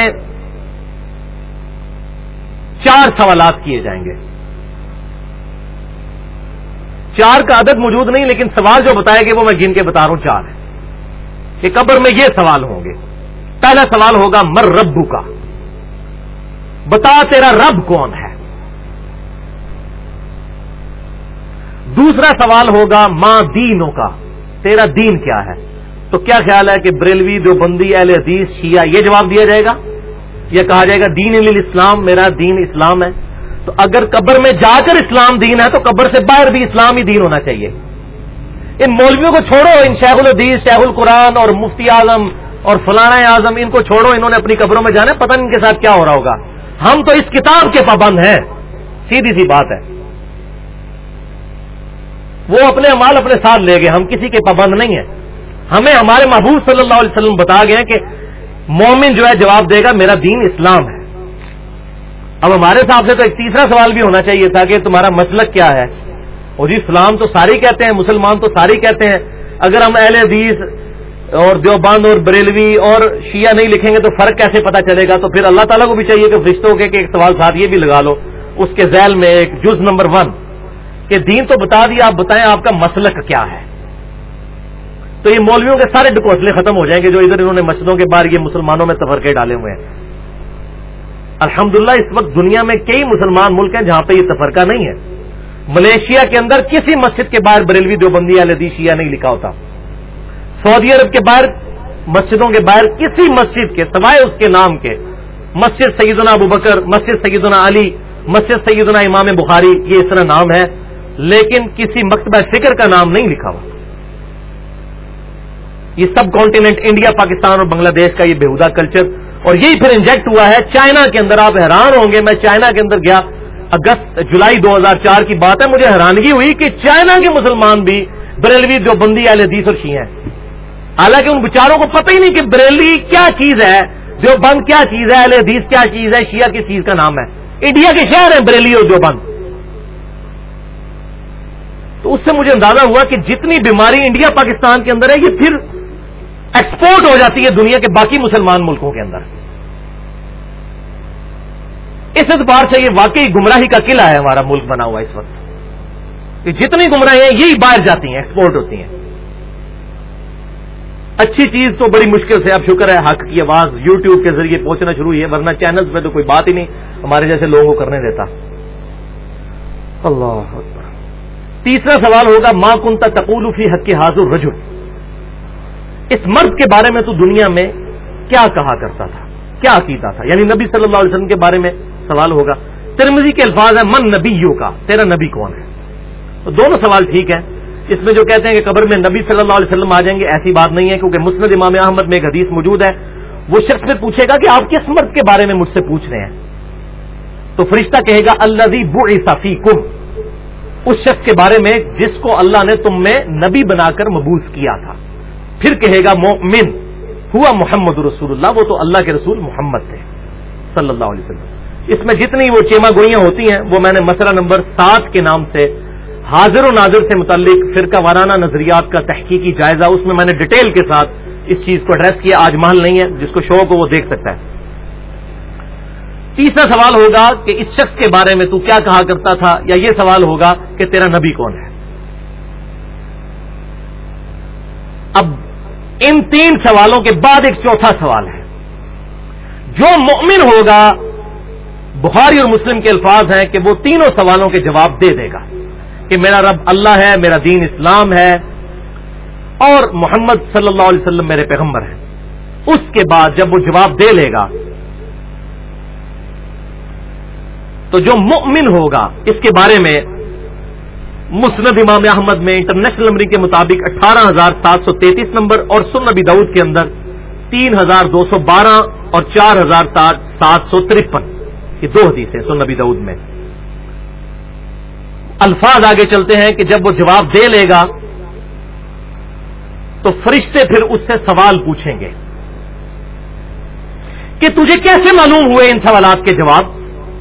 چار سوالات کیے جائیں گے۔ چار کا عدد موجود نہیں، لیکن سوال جو بتائے گے وہ میں گن کے بتا رہا ہوں، چار ہے۔ کہ قبر میں یہ سوال ہوں گے۔ پہلا سوال ہوگا، مر ربو کا۔ بتا تیرا رب کون ہے؟ دوسرا سوال ہوگا، ماں دینوں کا۔ تیرا دین کیا ہے؟ تو کیا خیال ہے کہ بریلوی جو بندی اہل حدیث شیعہ یہ جواب دیا جائے گا؟ یا کہا جائے گا، دین اسلام میرا دین اسلام ہے۔ تو اگر قبر میں جا کر اسلام دین ہے، تو قبر سے باہر بھی اسلام ہی دین ہونا چاہیے۔ ان مولویوں کو چھوڑو، ان شیخ الحدیث، شیخ القرآن اور مفتی اعظم اور فلانا اعظم، ان کو چھوڑو، انہوں نے اپنی قبروں میں جانا پتہ ان کے ساتھ کیا ہو رہا ہوگا۔ ہم تو اس کتاب کے پابند ہیں۔ سیدھی سی بات ہے۔ وہ اپنے مال اپنے ساتھ لے گئے، ہم کسی کے پابند نہیں ہیں۔ ہمیں ہمارے محبوب صلی اللہ علیہ وسلم بتا گئے کہ مومن جو ہے جواب دے گا، میرا دین اسلام ہے۔ اب ہمارے حساب سے تو ایک تیسرا سوال بھی ہونا چاہیے تھا کہ تمہارا مسلک کیا ہے۔ اور جی اسلام تو سارے کہتے ہیں، مسلمان تو سارے کہتے ہیں۔ اگر ہم اہل حدیث اور دیوبند اور بریلوی اور شیعہ نہیں لکھیں گے تو فرق کیسے پتا چلے گا؟ تو پھر اللہ تعالیٰ کو بھی چاہیے کہ فرشتوں کے کہ ایک سوال ساتھ یہ بھی لگا لو۔ اس کے ذیل میں ایک جز نمبر ون کہ دین تو بتا دیا، آپ بتائیں آپ کا مسلک کیا ہے۔ تو یہ مولویوں کے سارے ڈکوسلے ختم ہو جائیں گے جو ادھر انہوں نے مسجدوں کے باہر یہ مسلمانوں میں تفرقے ڈالے ہوئے ہیں۔ الحمدللہ اس وقت دنیا میں کئی مسلمان ملک ہیں جہاں پہ یہ تفرقہ نہیں ہے۔ ملیشیا کے اندر کسی مسجد کے باہر بریلوی دیوبندی بندی شیعہ نہیں لکھا ہوتا۔ سعودی عرب کے باہر مسجدوں کے باہر کسی مسجد کے، سوائے اس کے نام کے، مسجد سیدنا ابو بکر، مسجد سیدنا علی، مسجد سیدنا امام بخاری، یہ اس طرح نام ہے، لیکن کسی مکتبہ فکر کا نام نہیں لکھا ہوا۔ یہ سب کانٹیننٹ انڈیا، پاکستان اور بنگلہ دیش کا یہ بےحدہ کلچر۔ اور یہی پھر انجیکٹ ہوا ہے، چائنا کے اندر آپ حیران ہوں گے، میں چائنا کے اندر گیا۔ اگست، جولائی دو ہزار چار کی بات ہے، مجھے حیرانگی ہوئی کہ چائنا کے مسلمان بھی بریلوی جو بندی اہل حدیث اور شیعہ ہیں۔ حالانکہ ان بچاروں کو پتہ ہی نہیں کہ بریلوی کیا چیز ہے جو بند کیا چیز ہے، اہل حدیث کیا چیز ہے، شیعہ کس چیز کا نام ہے۔ انڈیا کے شہر ہیں بریلی اور جو بند تو اس سے مجھے اندازہ ہوا کہ جتنی بیماری انڈیا، پاکستان کے اندر ہے، یہ پھر ایکسپورٹ ہو جاتی ہے دنیا کے باقی مسلمان ملکوں کے اندر۔ اس اعتبار سے یہ واقعی گمراہی کا قلعہ ہے ہمارا ملک بنا ہوا اس وقت۔ جتنی گمراہی ہیں، یہی باہر جاتی ہیں ایکسپورٹ ہوتی ہیں۔ اچھی چیز تو بڑی مشکل سے، اب شکر ہے، حق کی آواز یو ٹیوب کے ذریعے پہنچنا شروع ہوئی ہے، ورنہ چینلز میں تو کوئی بات ہی نہیں، ہمارے جیسے لوگوں کو کرنے دیتا۔ اللہ تیسرا سوال ہوگا ماں کنتا تقول فی حق کے حاضر رجو اس مرد کے بارے میں تو دنیا میں کیا کہا کرتا تھا؟ کیا عقیدہ تھا؟ یعنی نبی صلی اللہ علیہ وسلم کے بارے میں سوال ہوگا۔ ترمزی کے الفاظ ہیں، من نبیوں کا، تیرا نبی کون ہے؟ دونوں سوال ٹھیک ہیں۔ اس میں جو کہتے ہیں کہ قبر میں نبی صلی اللہ علیہ وسلم آ جائیں گے، ایسی بات نہیں ہے، کیونکہ مسند امام احمد میں ایک حدیث موجود ہے۔ وہ شخص میں پوچھے گا کہ آپ کس مرد کے بارے میں مجھ سے پوچھ رہے ہیں؟ تو فرشتہ کہے گا اللہ بفی کم اس شخص کے بارے میں جس کو اللہ نے تم میں نبی بنا کر مبوس کیا تھا۔ پھر کہے گا، مومن، ہوا محمد رسول اللہ، وہ تو اللہ کے رسول محمد تھے، صلی اللہ علیہ وسلم۔ اس میں جتنی وہ چیما گوئیاں ہوتی ہیں، وہ میں نے مسئلہ نمبر سات کے نام سے، حاضر و ناظر سے متعلق فرقہ وارانہ نظریات کا تحقیقی جائزہ اس میں میں نے ڈیٹیل کے ساتھ اس چیز کو ایڈریس کیا، آج محل نہیں ہے، جس کو شوق ہو وہ دیکھ سکتا ہے۔ تیسرا سوال ہوگا کہ اس شخص کے بارے میں تو کیا کہا کرتا تھا، یا یہ سوال ہوگا کہ تیرا نبی کون ہے؟ اب ان تین سوالوں کے بعد ایک چوتھا سوال ہے۔ جو مؤمن ہوگا بخاری اور مسلم کے الفاظ ہیں کہ وہ تینوں سوالوں کے جواب دے دے گا کہ میرا رب اللہ ہے، میرا دین اسلام ہے اور محمد صلی اللہ علیہ وسلم میرے پیغمبر ہیں۔ اس کے بعد جب وہ جواب دے لے گا، تو جو مؤمن ہوگا، اس کے بارے میں مسند امام احمد میں انٹرنیشنل نمبرنگ کے مطابق اٹھارہ ہزار سات سو تینتیس نمبر اور سن نبی دعود کے اندر تین ہزار دو سو بارہ اور چار ہزار سات سو ترپن۔ یہ دو حدیث ہیں سن نبی دعود میں۔ الفاظ آگے چلتے ہیں کہ جب وہ جواب دے لے گا، تو فرشتے پھر اس سے سوال پوچھیں گے کہ تجھے کیسے معلوم ہوئے ان سوالات کے جواب؟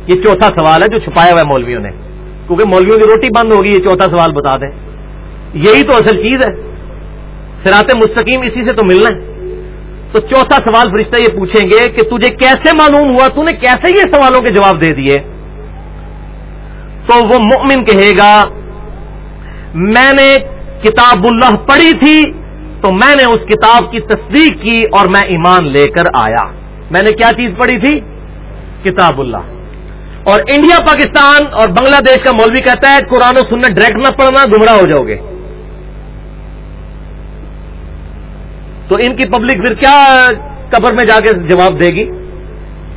یہ چوتھا سوال ہے جو چھپایا ہوا ہے مولویوں نے۔ کیونکہ مولویوں کی روٹی بند ہوگی، یہ چوتھا سوال بتا دیں۔ یہی تو اصل چیز ہے۔ سرات مستقیم اسی سے تو ملنا ہے۔ تو چوتھا سوال فرشتہ یہ پوچھیں گے کہ تجھے کیسے معلوم ہوا؟ تو نے کیسے یہ سوالوں کے جواب دے دیے؟ تو وہ مؤمن کہے گا، میں نے کتاب اللہ پڑھی تھی، تو میں نے اس کتاب کی تصدیق کی اور میں ایمان لے کر آیا۔ میں نے کیا چیز پڑھی تھی؟ کتاب اللہ۔ اور انڈیا، پاکستان اور بنگلہ دیش کا مولوی کہتا ہے، قرآن و سننا ڈائریکٹ نہ پڑھنا، گمراہ ہو جاؤ گے۔ تو ان کی پبلک پھر کیا قبر میں جا کے جواب دے گی؟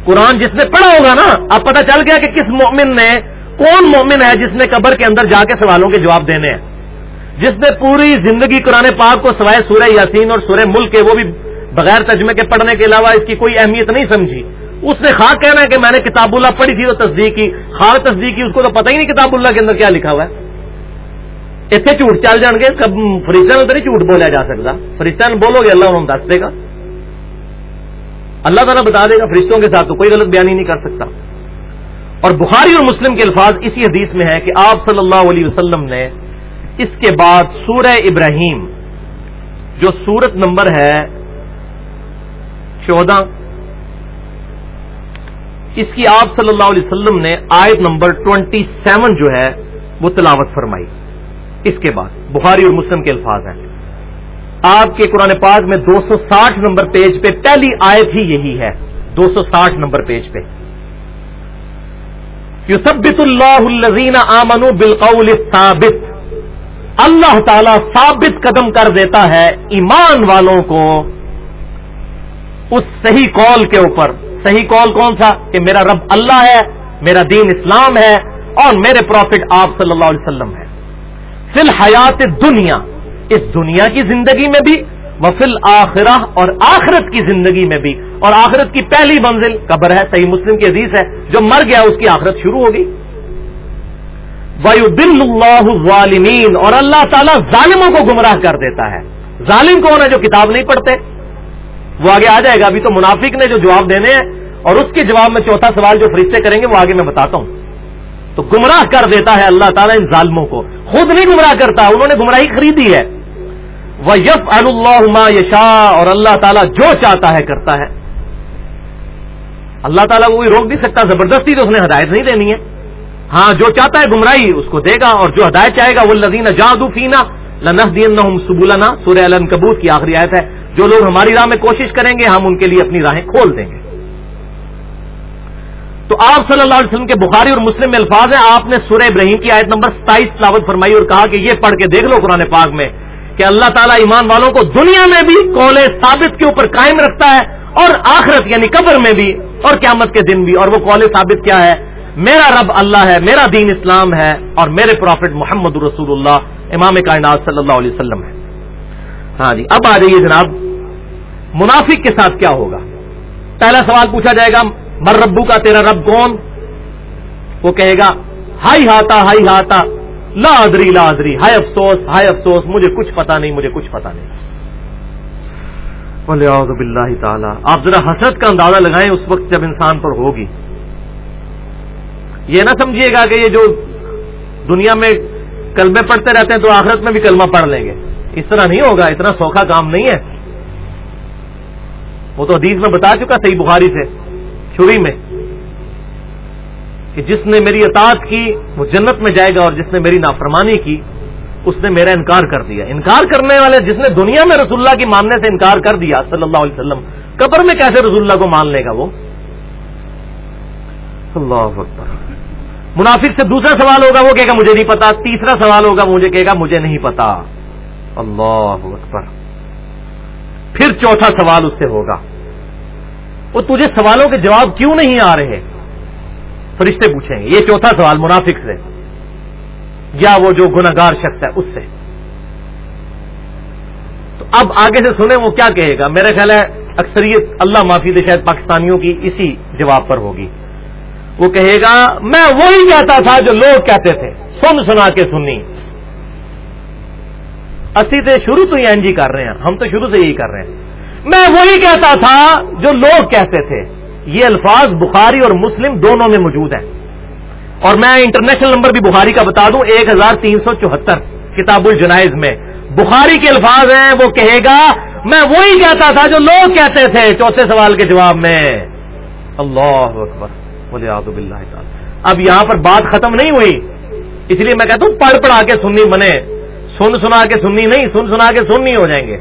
قرآن جس نے پڑھا ہوگا نا، اب پتہ چل گیا کہ کس مومن نے، کون مومن ہے جس نے قبر کے اندر جا کے سوالوں کے جواب دینے ہیں؟ جس نے پوری زندگی قرآن پاک کو سوائے سورہ یاسین اور سورہ ملک کے وہ بھی بغیر تجمے کے پڑھنے کے علاوہ اس کی کوئی اہمیت نہیں سمجھی۔ اس نے خواہ کہنا ہے کہ میں نے کتاب اللہ پڑھی تھی تو تصدیق کی، خواہ تصدیق کی، اس کو تو پتہ ہی نہیں کتاب اللہ کے اندر کیا لکھا ہوا ہے۔ اتنے جھوٹ چل جان گے کب فرشتہ تو نہیں جھوٹ بولا جا سکتا فرشتہ بولو گے اللہ انہوں دس دے گا اللہ تعالیٰ بتا دے گا فرشتوں کے ساتھ تو کوئی غلط بیانی نہیں کر سکتا اور بخاری اور مسلم کے الفاظ اسی حدیث میں ہے کہ آپ صلی اللہ علیہ وسلم نے اس کے بعد سورہ ابراہیم جو سورت نمبر ہے چودہ اس کی آپ صلی اللہ علیہ وسلم نے آیت نمبر ٹوینٹی سیون جو ہے وہ تلاوت فرمائی اس کے بعد بخاری اور مسلم کے الفاظ ہیں۔ آپ کے قرآن پاک میں دو سو ساٹھ نمبر پیج پہ پہلی آیت ہی یہی ہے۔ دو سو ساٹھ نمبر پیج پہ۔ یوسبت اللہ الزین آمن بالقول ثابت اللہ تعالی ثابت قدم کر دیتا ہے ایمان والوں کو اس صحیح کال کے اوپر۔ صحیح کال کون سا؟ کہ میرا رب اللہ ہے، میرا دین اسلام ہے اور میرے پروفٹ آپ صلی اللہ علیہ وسلم ہے فی الحیات دنیا اس دنیا کی زندگی میں بھی وہ فل آخرہ اور آخرت کی زندگی میں بھی۔ اور آخرت کی پہلی منزل قبر ہے، صحیح مسلم کی عزیز ہے، جو مر گیا، اس کی آخرت شروع ہوگی۔ وایو دل اللہ ظالمین اور اللہ تعالیٰ ظالموں کو گمراہ کر دیتا ہے۔ ظالم کون ہے جو کتاب نہیں پڑھتے؟ وہ آگے آ جائے گا، ابھی تو منافق نے جو جواب دینے ہیں، اور اس کے جواب میں چوتھا سوال جو فرشتے کریں گے، وہ آگے میں بتاتا ہوں۔ تو گمراہ کر دیتا ہے اللہ تعالیٰ ان ظالموں کو۔ خود نہیں گمراہ کرتا، انہوں نے گمراہی خریدی ہے۔ وہ یف اللہ یشا اور اللہ تعالیٰ جو چاہتا ہے کرتا ہے۔ اللہ تعالیٰ وہ روک نہیں سکتا، زبردستی تو اس نے ہدایت نہیں دینی ہے۔ ہاں جو چاہتا ہے گمراہی اس کو دے گا، اور جو ہدایت چاہے گا وہ لذین جادو فینا لنح دین سبولنا سورہ الکبوت کی آخری آیت ہے۔ جو لوگ ہماری راہ میں کوشش کریں گے، ہم ان کے لیے اپنی راہیں کھول دیں گے۔ تو آپ صلی اللہ علیہ وسلم کے بخاری اور مسلم میں الفاظ ہیں۔ آپ نے سورہ ابراہیم کی آیت نمبر ستائیس تلاوت فرمائی اور کہا کہ یہ پڑھ کے دیکھ لو قرآن پاک میں کہ اللہ تعالیٰ ایمان والوں کو دنیا میں بھی کول ثابت کے اوپر قائم رکھتا ہے اور آخرت یعنی قبر میں بھی اور قیامت کے دن بھی۔ اور وہ کول ثابت کیا ہے؟ میرا رب اللہ ہے، میرا دین اسلام ہے اور میرے پروفٹ محمد رسول اللہ امام کائنات صلی اللہ علیہ وسلم ہے۔ ہاں جی اب آ جائیے جناب، منافق کے ساتھ کیا ہوگا؟ پہلا سوال پوچھا جائے گا مر ربو کا تیرا رب کون؟ وہ کہے گا، ہائی ہاتا ہائی ہاتا لا ادری لا ادری ہائے افسوس ہائے افسوس، مجھے کچھ پتا نہیں، مجھے کچھ پتا نہیں۔ بلّہ تعالیٰ۔ آپ ذرا حسرت کا اندازہ لگائیں اس وقت جب انسان پر ہوگی۔ یہ نہ سمجھیے گا کہ یہ جو دنیا میں کلمے پڑھتے رہتے ہیں تو آخرت میں بھی کلمہ پڑھ لیں گے۔ اس طرح نہیں ہوگا، اتنا سوکھا کام نہیں ہے۔ وہ تو حدیث میں بتا چکا، صحیح بخاری سے۔ چھری میں کہ جس نے میری اطاعت کی وہ جنت میں جائے گا اور جس نے میری نافرمانی کی اس نے میرا انکار کر دیا۔ انکار کرنے والے جس نے دنیا میں رسول اللہ کی ماننے سے انکار کر دیا صلی اللہ علیہ وسلم، قبر میں کیسے رسول اللہ کو مان لے گا وہ؟ اللہ اکبر۔ منافق سے دوسرا سوال ہوگا، وہ کہے گا مجھے نہیں پتا۔ تیسرا سوال ہوگا مجھے کہے گا مجھے نہیں پتا۔ اللہ اکبر۔ پھر چوتھا سوال اس سے ہوگا۔ وہ تجھے سوالوں کے جواب کیوں نہیں آ رہے؟ فرشتے پوچھیں گے، یہ چوتھا سوال منافق سے؟ یا وہ جو گناگار شخص ہے، اس سے؟ تو اب آگے سے سنیں، وہ کیا کہے گا؟ میرا خیال ہے، اکثریت اللہ معافی دے، شاید پاکستانیوں کی اسی جواب پر ہوگی۔ وہ کہے گا، میں وہی کہتا تھا جو لوگ کہتے تھے، سن سنا کے سنی۔ اسی تو شروع تو یہ جی کر رہے ہیں، ہم تو شروع سے یہی کر رہے ہیں۔ میں وہی کہتا تھا جو لوگ کہتے تھے۔ یہ الفاظ بخاری اور مسلم دونوں میں موجود ہیں۔ اور میں انٹرنیشنل نمبر بھی بخاری کا بتا دوں، ایک ہزار تین سو چوہتر کتاب الجنائز میں۔ بخاری کے الفاظ ہیں، وہ کہے گا، میں وہی کہتا تھا جو لوگ کہتے تھے۔ چوتھے سوال کے جواب میں، اللہ اکبر بولے آزب اب یہاں پر بات ختم نہیں ہوئی۔ اس لیے میں کہتا ہوں، پڑھ پڑھا کے سننی بنے۔ سن سنا کے سننی نہیں، سن سنا کے سننی ہو جائیں گے۔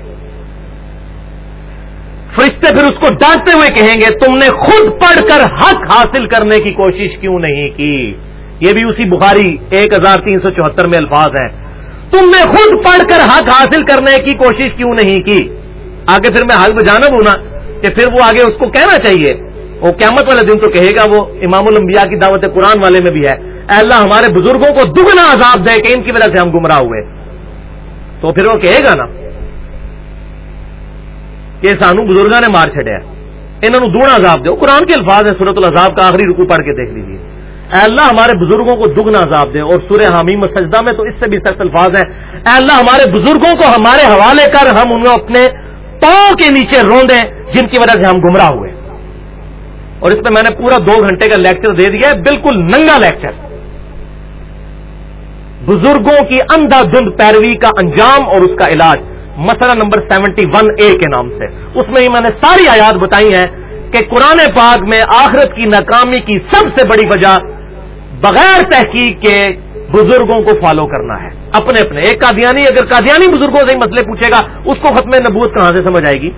فرشتے پھر اس کو ڈانٹتے ہوئے کہیں گے، تم نے خود پڑھ کر حق حاصل کرنے کی کوشش کیوں نہیں کی؟ یہ بھی اسی بخاری ایک ہزار تین سو چوہتر میں الفاظ ہیں۔ تم نے خود پڑھ کر حق حاصل کرنے کی کوشش کیوں نہیں کی؟ آگے پھر میں حق بجانا ہوں نا کہ پھر وہ آگے اس کو کہنا چاہیے۔ وہ قیامت والے دن تو کہے گا وہ، امام الانبیاء کی دعوت قرآن والے میں بھی ہے۔ اے اللہ، ہمارے بزرگوں کو دگنا عذاب دے کہ ان کی وجہ سے ہم گمراہ ہوئے۔ تو پھر وہ کہے گا نا کہ سانو بزرگوں نے مار چڈیا انہوں نے دونا عذاب دو قرآن کے الفاظ ہیں سورت العذاب کا آخری رکو پڑھ کے دیکھ لیجیے اے اللہ ہمارے بزرگوں کو دگنا عذاب دے اور سورہ حامیم سجدہ میں تو اس سے بھی سخت الفاظ ہیں۔ اے اللہ ہمارے بزرگوں کو ہمارے حوالے کر، ہم انہیں اپنے پاؤں کے نیچے روندیں جن کی وجہ سے ہم گمراہ ہوئے۔ اور اس میں میں نے پورا دو گھنٹے کا لیکچر دے دیا ہے، بالکل ننگا لیکچر۔ بزرگوں کی اندھا دھند پیروی کا انجام اور اس کا علاج۔ مسئلہ نمبر سیونٹی ون اے کے نام سے۔ اس میں ہی میں نے ساری آیات بتائی ہیں کہ قرآن پاک میں آخرت کی ناکامی کی سب سے بڑی وجہ بغیر تحقیق کے بزرگوں کو فالو کرنا ہے۔ اپنے اپنے، ایک قادیانی، اگر قادیانی بزرگوں سے ہی مسئلے پوچھے گا، اس کو ختم نبوت کہاں سے سمجھ آئے گی؟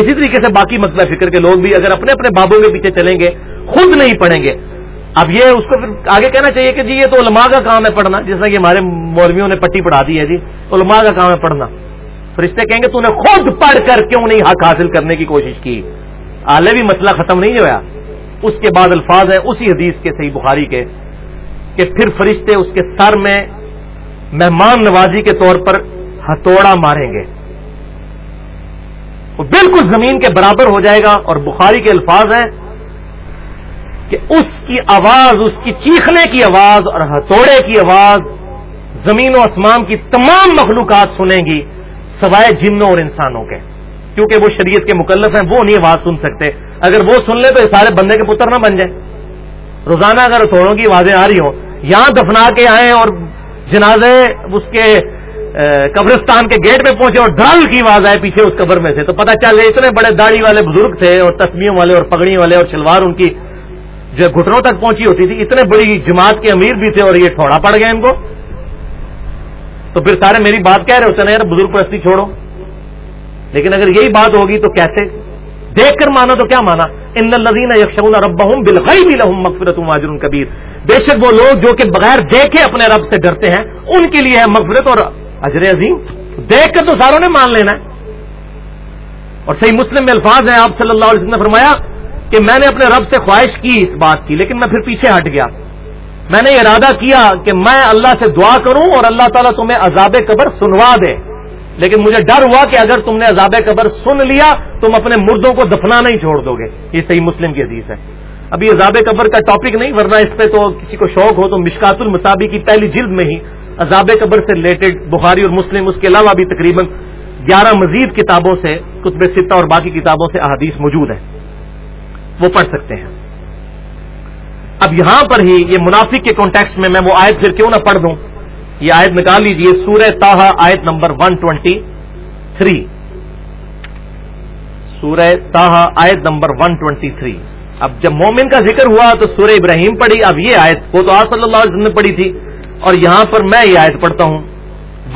اسی طریقے سے باقی مسئلہ فکر کے لوگ بھی اگر اپنے اپنے بابوں کے پیچھے چلیں گے، خود نہیں پڑھیں گے اب یہ اس کو پھر آگے کہنا چاہیے کہ جی یہ تو علماء کا کام ہے پڑھنا، جیسا کہ ہمارے مولویوں نے پٹی پڑھا دی ہے جی علماء کا کام ہے پڑھنا۔ فرشتے کہیں گے تو نے خود پڑھ کر کیوں نہیں حق حاصل کرنے کی کوشش کی؟ آلے بھی مسئلہ ختم نہیں ہوا اس کے بعد الفاظ ہیں، اسی حدیث کے صحیح بخاری کے، کہ پھر فرشتے اس کے سر میں مہمان نوازی کے طور پر ہتھوڑا ماریں گے۔ وہ بالکل زمین کے برابر ہو جائے گا اور بخاری کے الفاظ ہیں کہ اس کی آواز، اس کی چیخنے کی آواز اور ہتھوڑے کی آواز زمین و آسمان کی تمام مخلوقات سنیں گی، سوائے جنوں اور انسانوں کے۔ کیونکہ وہ شریعت کے مکلف ہیں، وہ نہیں آواز سن سکتے۔ اگر وہ سن لے تو یہ سارے بندے کے پتر نہ بن جائیں۔ روزانہ اگر ہتھوڑوں کی آوازیں آ رہی ہوں، یہاں دفنا کے آئیں اور جنازے اس کے قبرستان کے گیٹ پہ پہنچے اور ڈرل کی آواز آئے پیچھے اس قبر میں سے، تو پتہ چل اتنے بڑے داڑھی والے بزرگ تھے اور تسمیوں والے اور پگڑی والے اور شلوار ان کی جو گھٹنوں تک پہنچی ہوتی تھی، اتنے بڑی جماعت کے امیر بھی تھے اور یہ ٹھوڑا پڑ گیا ان کو۔ تو پھر سارے میری بات کہہ رہے ہوتے نا یار بزرگ پرستی چھوڑو۔ لیکن اگر یہی بات ہوگی تو کیسے؟ دیکھ کر مانا تو کیا مانا؟ ان لذین یکشون رب بالخی بھی لہم مغفرت ماجر کبیر۔ بے شک وہ لوگ جو کہ بغیر دیکھے اپنے رب سے ڈرتے ہیں، ان کے لیے ہے مغفرت اور اجر عظیم۔ دیکھ کر تو ساروں نے مان لینا ہے۔ اور صحیح مسلم میں الفاظ ہیں، آپ صلی اللہ علیہ وسلم نے فرمایا کہ میں نے اپنے رب سے خواہش کی اس بات کی، لیکن میں پھر پیچھے ہٹ گیا۔ میں نے ارادہ کیا کہ میں اللہ سے دعا کروں اور اللہ تعالیٰ تمہیں عذاب قبر سنوا دے۔ لیکن مجھے ڈر ہوا کہ اگر تم نے عذاب قبر سن لیا، تم اپنے مردوں کو دفنا نہیں چھوڑ دو گے۔ یہ صحیح مسلم کی حدیث ہے۔ ابھی عذاب قبر کا ٹاپک نہیں، ورنہ اس پہ تو کسی کو شوق ہو تو مشکات المصابی کی پہلی جلد میں ہی عذاب قبر سے ریلیٹڈ بخاری اور مسلم، اس کے علاوہ بھی تقریباً گیارہ مزید کتابوں سے، کتب ستہ اور باقی کتابوں سے احادیث موجود ہیں۔ وہ پڑھ سکتے ہیں۔ اب یہاں پر ہی یہ منافق کے کانٹیکس میں میں وہ آیت پھر کیوں نہ پڑھ دوں؟ یہ آیت نکال لیجیے سورہ تاہا آیت نمبر ون ٹوینٹی تھری سورہ تاہا آیت نمبر ون ٹوینٹی تھری اب جب مومن کا ذکر ہوا تو سورہ ابراہیم پڑھی، اب یہ آیت وہ تو آج صلی اللہ علیہ وسلم نے پڑھی تھی۔ اور یہاں پر میں یہ آیت پڑھتا ہوں۔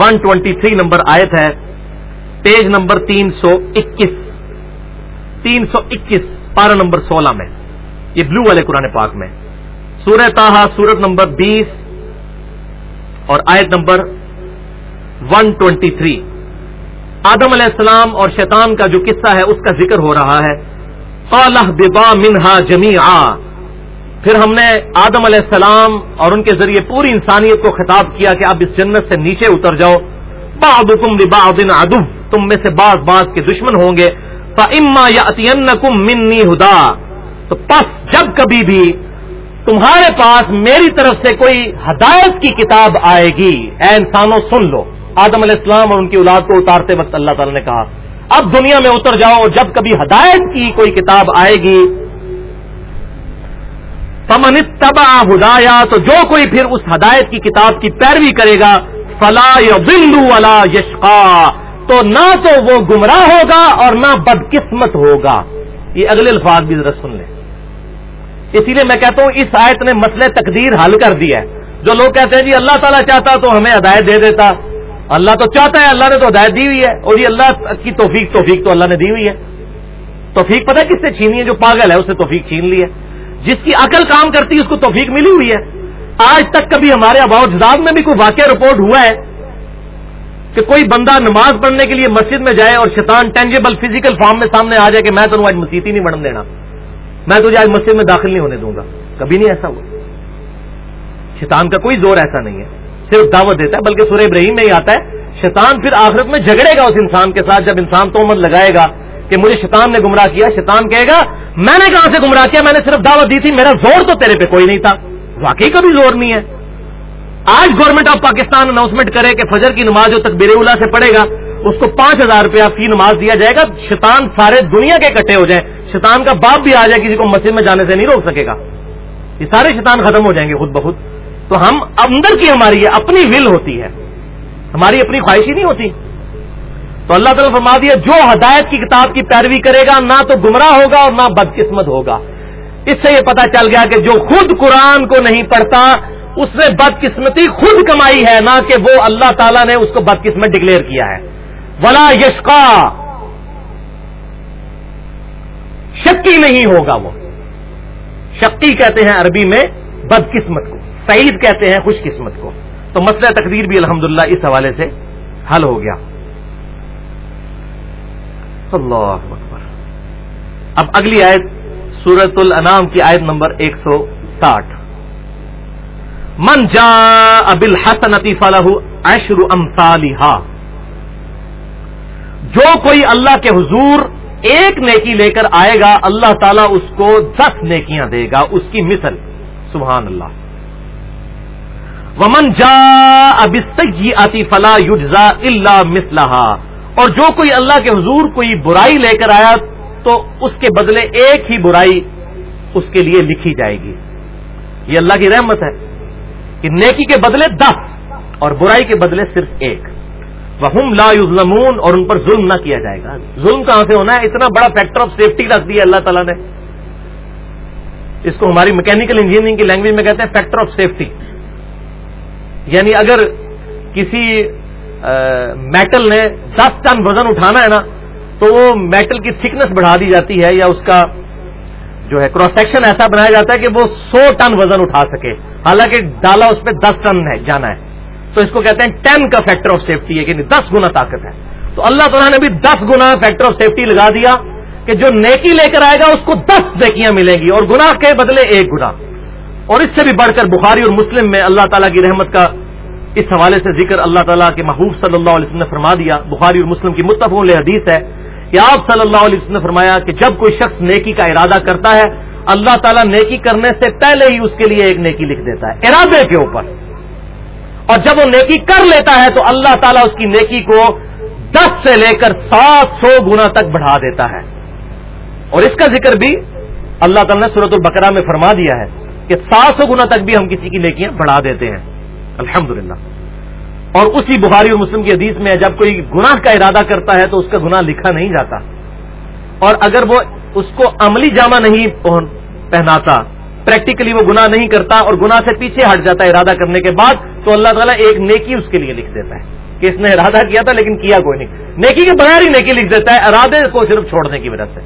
ون ٹوینٹی تھری نمبر آیت ہے، پیج نمبر تین سو اکیس۔ تین سو اکیس۔ پارہ نمبر سولہ میں، یہ بلو والے قرآن پاک میں۔ سورہ تاہا سورت نمبر بیس اور آیت نمبر ون ٹوینٹی تھری آدم علیہ السلام اور شیطان کا جو قصہ ہے، اس کا ذکر ہو رہا ہے۔ ببا منہا جمی پھر ہم نے آدم علیہ السلام اور ان کے ذریعے پوری انسانیت کو خطاب کیا کہ اب اس جنت سے نیچے اتر جاؤ۔ بعضکم لبعض عدو۔ تم میں سے بعض بعض کے دشمن ہوں گے۔ اما یا منی ہدا تو پس جب کبھی بھی تمہارے پاس میری طرف سے کوئی ہدایت کی کتاب آئے گی، اے انسانوں، سن لو۔ آدم علیہ السلام اور ان کی اولاد کو اتارتے وقت اللہ تعالی نے کہا، اب دنیا میں اتر جاؤ اور جب کبھی ہدایت کی کوئی کتاب آئے گی پمن تبا ہدایا تو جو کوئی پھر اس ہدایت کی کتاب کی پیروی کرے گا، فلا یا بندو والا یشقا تو نہ تو وہ گمراہ ہوگا اور نہ بدقسمت ہوگا۔ یہ اگلے الفاظ بھی ذرا سن لیں۔ اسی لیے میں کہتا ہوں، اس آیت نے مسئلہ تقدیر حل کر دیا ہے۔ جو لوگ کہتے ہیں جی اللہ تعالیٰ چاہتا تو ہمیں ہدایت دے دیتا۔ اللہ تو چاہتا ہے، اللہ نے تو ہدایت دی ہوئی ہے۔ اور یہ اللہ کی توفیق توفیق تو اللہ نے دی ہوئی ہے۔ توفیق پتہ کس سے چھینی ہے؟ جو پاگل ہے اسے توفیق چھین لی ہے۔ جس کی عقل کام کرتی ہے، اس کو توفیق ملی ہوئی ہے۔ آج تک کبھی ہمارے اباؤ جداد میں بھی کوئی واقعہ رپورٹ ہوا ہے کہ کوئی بندہ نماز پڑھنے کے لیے مسجد میں جائے اور شیطان ٹینجیبل فزیکل فارم میں سامنے آ جائے کہ میں تمہیں آج مسیح ہی نہیں بڑھن دینا، میں تجھے آج مسجد میں داخل نہیں ہونے دوں گا۔ کبھی نہیں ایسا ہوا۔ شیطان کا کوئی زور ایسا نہیں ہے۔ صرف دعوت دیتا ہے، بلکہ سورہ ابراہیم میں ہی آتا ہے، شیطان پھر آخرت میں جھگڑے گا اس انسان کے ساتھ جب انسان تو لگائے گا کہ مجھے شیطان نے گمراہ کیا۔ شیطان کہے گا، میں نے کہاں سے گمراہ کیا؟ میں نے صرف دعوت دی تھی، میرا زور تو تیرے پہ کوئی نہیں تھا۔ واقعی کا بھی زور نہیں ہے۔ آج گورنمنٹ آف پاکستان اناؤنسمنٹ کرے کہ فجر کی نماز جو تک بیر اللہ سے پڑے گا، اس کو پانچ ہزار روپیہ فی نماز دیا جائے گا۔ شیطان سارے دنیا کے اکٹھے ہو جائیں۔ شیطان کا باپ بھی آ جائے، کسی کو مسجد میں جانے سے نہیں روک سکے گا۔ یہ سارے شیطان ختم ہو جائیں گے خود بخود۔ تو ہم اندر کی ہماری اپنی ول ہوتی ہے۔ ہماری اپنی خواہش ہی نہیں ہوتی۔ تو اللہ تعالیٰ فرما دیا، جو ہدایت کی کتاب کی پیروی کرے گا، نہ تو گمراہ ہوگا اور نہ بدقسمت ہوگا۔ اس سے یہ پتا چل گیا کہ جو خود قرآن کو نہیں پڑھتا اس نے بدقسمتی خود کمائی ہے، نہ کہ وہ اللہ تعالیٰ نے اس کو بدقسمت ڈکلیئر کیا ہے۔ ولا یشکا شکی نہیں ہوگا وہ۔ شکی کہتے ہیں عربی میں بدقسمت کو۔ سعید کہتے ہیں خوش قسمت کو۔ تو مسئلہ تقدیر بھی الحمدللہ اس حوالے سے حل ہو گیا۔ اللہ اکبر۔ اب اگلی آیت سورت الانام کی آیت نمبر ایک سو ساٹھ۔ من جا ابل حسنتی فلاح اشر امسالحا جو کوئی اللہ کے حضور ایک نیکی لے کر آئے گا، اللہ تعالیٰ اس کو دس نیکیاں دے گا، اس کی مثل، سبحان اللہ. ومن جا اب آتی فلا یوزا اللہ مسلحا اور جو کوئی اللہ کے حضور کوئی برائی لے کر آیا تو اس کے بدلے ایک ہی برائی اس کے لیے لکھی جائے گی. یہ اللہ کی رحمت ہے۔ کہ نیکی کے بدلے دس اور برائی کے بدلے صرف ایک۔ وہ لا یوزلمون اور ان پر ظلم نہ کیا جائے گا۔ ظلم کہاں سے ہونا ہے؟ اتنا بڑا فیکٹر آف سیفٹی رکھ دیا اللہ تعالیٰ نے۔ اس کو ہماری میکینکل انجینئرنگ کی لینگویج میں کہتے ہیں فیکٹر آف سیفٹی یعنی اگر کسی میٹل نے دس ٹن وزن اٹھانا ہے نا، تو وہ میٹل کی تھکنس بڑھا دی جاتی ہے یا اس کا جو ہے کراس سیکشن ایسا بنایا جاتا ہے کہ وہ سو ٹن وزن اٹھا سکے۔ حالانکہ ڈالا اس پہ دس ٹن ہے، جانا ہے۔ تو اس کو کہتے ہیں ٹین کا فیکٹر آف سیفٹی ہے کہ دس گنا طاقت ہے۔ تو اللہ تعالیٰ نے بھی دس گنا فیکٹر آف سیفٹی لگا دیا کہ جو نیکی لے کر آئے گا، اس کو دس نیکیاں ملیں گی۔ اور گناہ کے بدلے ایک گنا۔ اور اس سے بھی بڑھ کر بخاری اور مسلم میں اللہ تعالیٰ کی رحمت کا اس حوالے سے ذکر اللہ تعالیٰ کے محبوب صلی اللہ علیہ وسلم نے فرما دیا۔ بخاری اور مسلم کی متفق حدیث ہے کہ آپ صلی اللہ علیہ وسلم نے فرمایا کہ جب کوئی شخص نیکی کا ارادہ کرتا ہے اللہ تعالیٰ نیکی کرنے سے پہلے ہی اس کے لیے ایک نیکی لکھ دیتا ہے، ارادے کے اوپر۔ اور جب وہ نیکی کر لیتا ہے تو اللہ تعالیٰ اس کی نیکی کو دس سے لے کر سات سو گنا تک بڑھا دیتا ہے۔ اور اس کا ذکر بھی اللہ تعالیٰ نے صورت البقرہ میں فرما دیا ہے کہ سات سو گنا تک بھی ہم کسی کی نیکیاں بڑھا دیتے ہیں۔ الحمد اور اسی بخاری اور مسلم کی حدیث میں جب کوئی گناہ کا ارادہ کرتا ہے تو اس کا گناہ لکھا نہیں جاتا۔ اور اگر وہ اس کو عملی جامہ نہیں پہناتا۔ پریکٹیکلی وہ گناہ نہیں کرتا اور گناہ سے پیچھے ہٹ جاتا ہے ارادہ کرنے کے بعد۔ تو اللہ تعالیٰ ایک نیکی اس کے لیے لکھ دیتا ہے کہ اس نے ارادہ کیا تھا لیکن کیا کوئی نہیں۔ نیکی کے بغیر ہی نیکی لکھ دیتا ہے، ارادے کو صرف چھوڑنے کی وجہ سے۔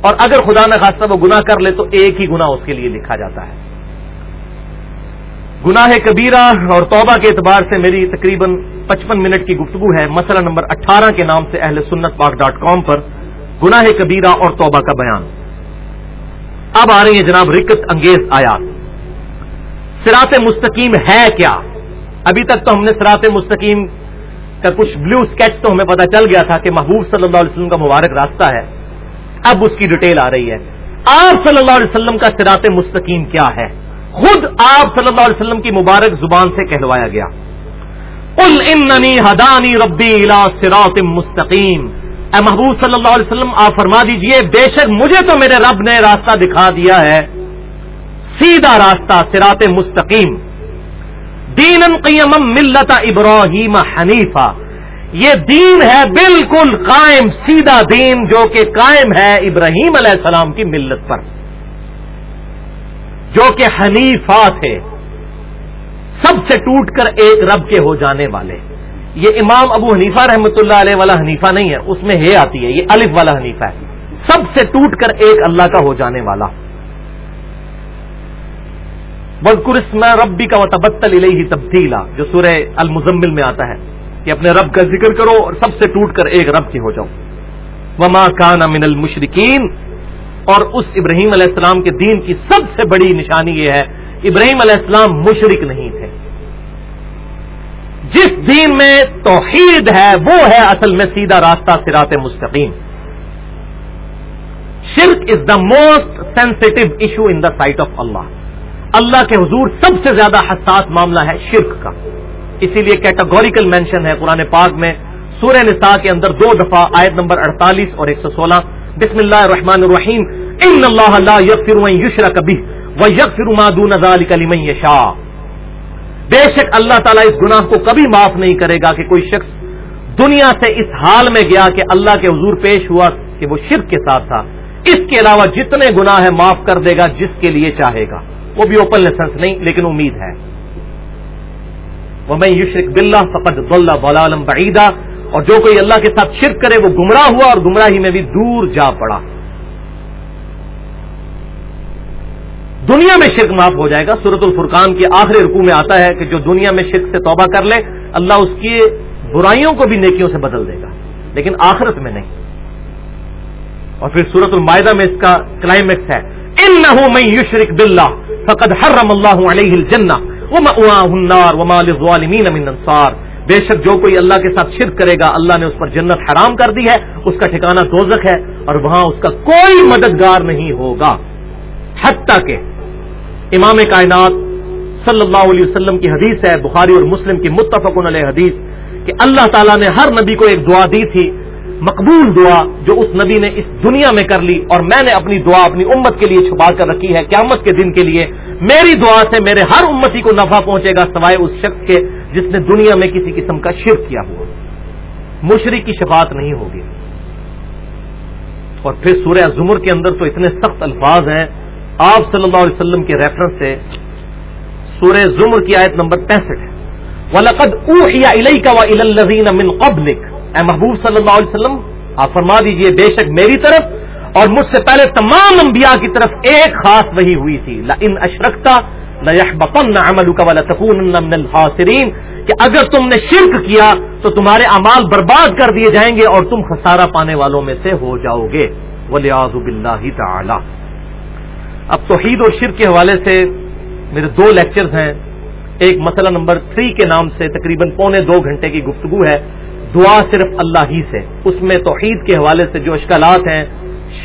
اور اگر خدا نہ خاصہ وہ گناہ کر لے تو ایک ہی گناہ اس کے لیے لکھا جاتا ہے۔ گناہ کبیرہ اور توبہ کے اعتبار سے میری تقریباً پچپن منٹ کی گفتگو ہے۔ مسئلہ نمبر اٹھارہ کے نام سے اہل سنت پاک ڈاٹ کام پر۔ گناہ کبیرہ اور توبہ کا بیان۔ اب آ رہی ہیں جناب رکت انگیز آیات۔ سرات مستقیم ہے کیا؟ ابھی تک تو ہم نے سرات مستقیم کا کچھ بلو اسکیچ تو ہمیں پتا چل گیا تھا کہ محبوب صلی اللہ علیہ وسلم کا مبارک راستہ ہے۔ اب اس کی ڈیٹیل آ رہی ہے۔ آپ صلی اللہ علیہ وسلم کا سرات مستقیم کیا ہے؟ خود آپ صلی اللہ علیہ وسلم کی مبارک زبان سے کہلوایا گیا۔ ال اننی ہدانی ربی الا سرات مستقیم۔ اے محبوب صلی اللہ علیہ وسلم، آپ فرما دیجیے، بے شک مجھے تو میرے رب نے راستہ دکھا دیا ہے۔ سیدھا راستہ سرات مستقیم۔ دین قیم ملت ابراہیم حنیفہ۔ یہ دین ہے بالکل قائم، سیدھا دین جو کہ قائم ہے ابراہیم علیہ السلام کی ملت پر۔ جو کہ حنیفہ تھے، سب سے ٹوٹ کر ایک رب کے ہو جانے والے۔ یہ امام ابو حنیفہ رحمۃ اللہ علیہ والا حنیفہ نہیں ہے، اس میں ہے آتی ہے، یہ الف والا حنیفہ ہے۔ سب سے ٹوٹ کر ایک اللہ کا ہو جانے والا۔ بزکر ربی کا متبتل الہی تبدیلا جو سورہ المزمل میں آتا ہے۔ کہ اپنے رب کا ذکر کرو اور سب سے ٹوٹ کر ایک رب کے ہو جاؤ۔ وما کان من المشرقین اور اس ابراہیم علیہ السلام کے دین کی سب سے بڑی نشانی یہ ہے، ابراہیم علیہ السلام مشرق نہیں تھے۔ جس دین میں توحید ہے، وہ ہے اصل میں سیدھا راستہ سرات مستقیم۔ شرک is the most sensitive issue in the sight of Allah اللہ کے حضور سب سے زیادہ حساس معاملہ ہے شرک کا۔ اسی لیے کیٹاگوریکل مینشن ہے قرآن پاک میں سورہ نساء کے اندر دو دفعہ، آیت نمبر 48 اور 116 بسم اللہ الرحمن الرحیم۔ ان اللہ لا یغفر من یشرک به و یغفر ما دون ذلك لمن یشاء۔ بے شک اللہ تعالیٰ اس گناہ کو کبھی معاف نہیں کرے گا کہ کوئی شخص دنیا سے اس حال میں گیا کہ اللہ کے حضور پیش ہوا کہ وہ شرک کے ساتھ تھا۔ اس کے علاوہ جتنے گناہ ہیں معاف کر دے گا جس کے لیے چاہے گا۔ وہ بھی اوپن لائسنس نہیں، لیکن امید ہے۔ وہ میں یشرک بلّہ فقط بلا عالم بعیدہ اور جو کوئی اللہ کے ساتھ شرک کرے، وہ گمراہ ہوا اور گمراہی میں بھی دور جا پڑا۔ دنیا میں شرک معاف ہو جائے گا۔ سورت الفرقان کی آخری رکوع میں آتا ہے کہ جو دنیا میں شرک سے توبہ کر لے، اللہ اس کی برائیوں کو بھی نیکیوں سے بدل دے گا۔ لیکن آخرت میں نہیں۔ اور پھر سورت المائدہ میں اس کا کلائمیکس ہے۔ ان نہ میں یشرک بلّہ فقد حرم اللہ علیہ الجنہ انصار بے شک جو کوئی اللہ کے ساتھ شرک کرے گا، اللہ نے اس پر جنت حرام کر دی ہے، اس کا ٹھکانہ دوزخ ہے اور وہاں اس کا کوئی مددگار نہیں ہوگا۔ حتیٰ کہ امام کائنات صلی اللہ علیہ وسلم کی حدیث ہے، بخاری اور مسلم کی متفق علیہ حدیث کہ اللہ تعالیٰ نے ہر نبی کو ایک دعا دی تھی، مقبول دعا جو اس نبی نے اس دنیا میں کر لی اور میں نے اپنی دعا اپنی امت کے لیے چھپا کر رکھی ہے قیامت کے دن کے لیے۔ میری دعا سے میرے ہر امتی کو نفع پہنچے گا سوائے اس شخص کے جس نے دنیا میں کسی قسم کا شرک کیا ہوا۔ مشرق کی شفاعت نہیں ہوگی۔ اور پھر سورہ زمر کے اندر تو اتنے سخت الفاظ ہیں آپ صلی اللہ علیہ وسلم کے ریفرنس سے سورہ زمر کی آیت نمبر پینسٹھ ہے۔ ولقد اوحی من قبلک اے محبوب صلی اللہ علیہ وسلم، آپ فرما دیجیے، بے شک میری طرف اور مجھ سے پہلے تمام انبیاء کی طرف ایک خاص وہی ہوئی تھی۔ لئن اشرکتا لیحبطن عملک ولتکونن من الخاسرین کہ اگر تم نے شرک کیا، تو تمہارے اعمال برباد کر دیے جائیں گے اور تم خسارہ پانے والوں میں سے ہو جاؤ گے۔ ولیعذ باللہ تعالی اب توحید اور شرک کے حوالے سے میرے دو لیکچرز ہیں۔ ایک مسئلہ نمبر تھری کے نام سے تقریباً پونے دو گھنٹے کی گفتگو ہے۔ دعا صرف اللہ ہی سے۔ اس میں توحید کے حوالے سے جو اشکالات ہیں،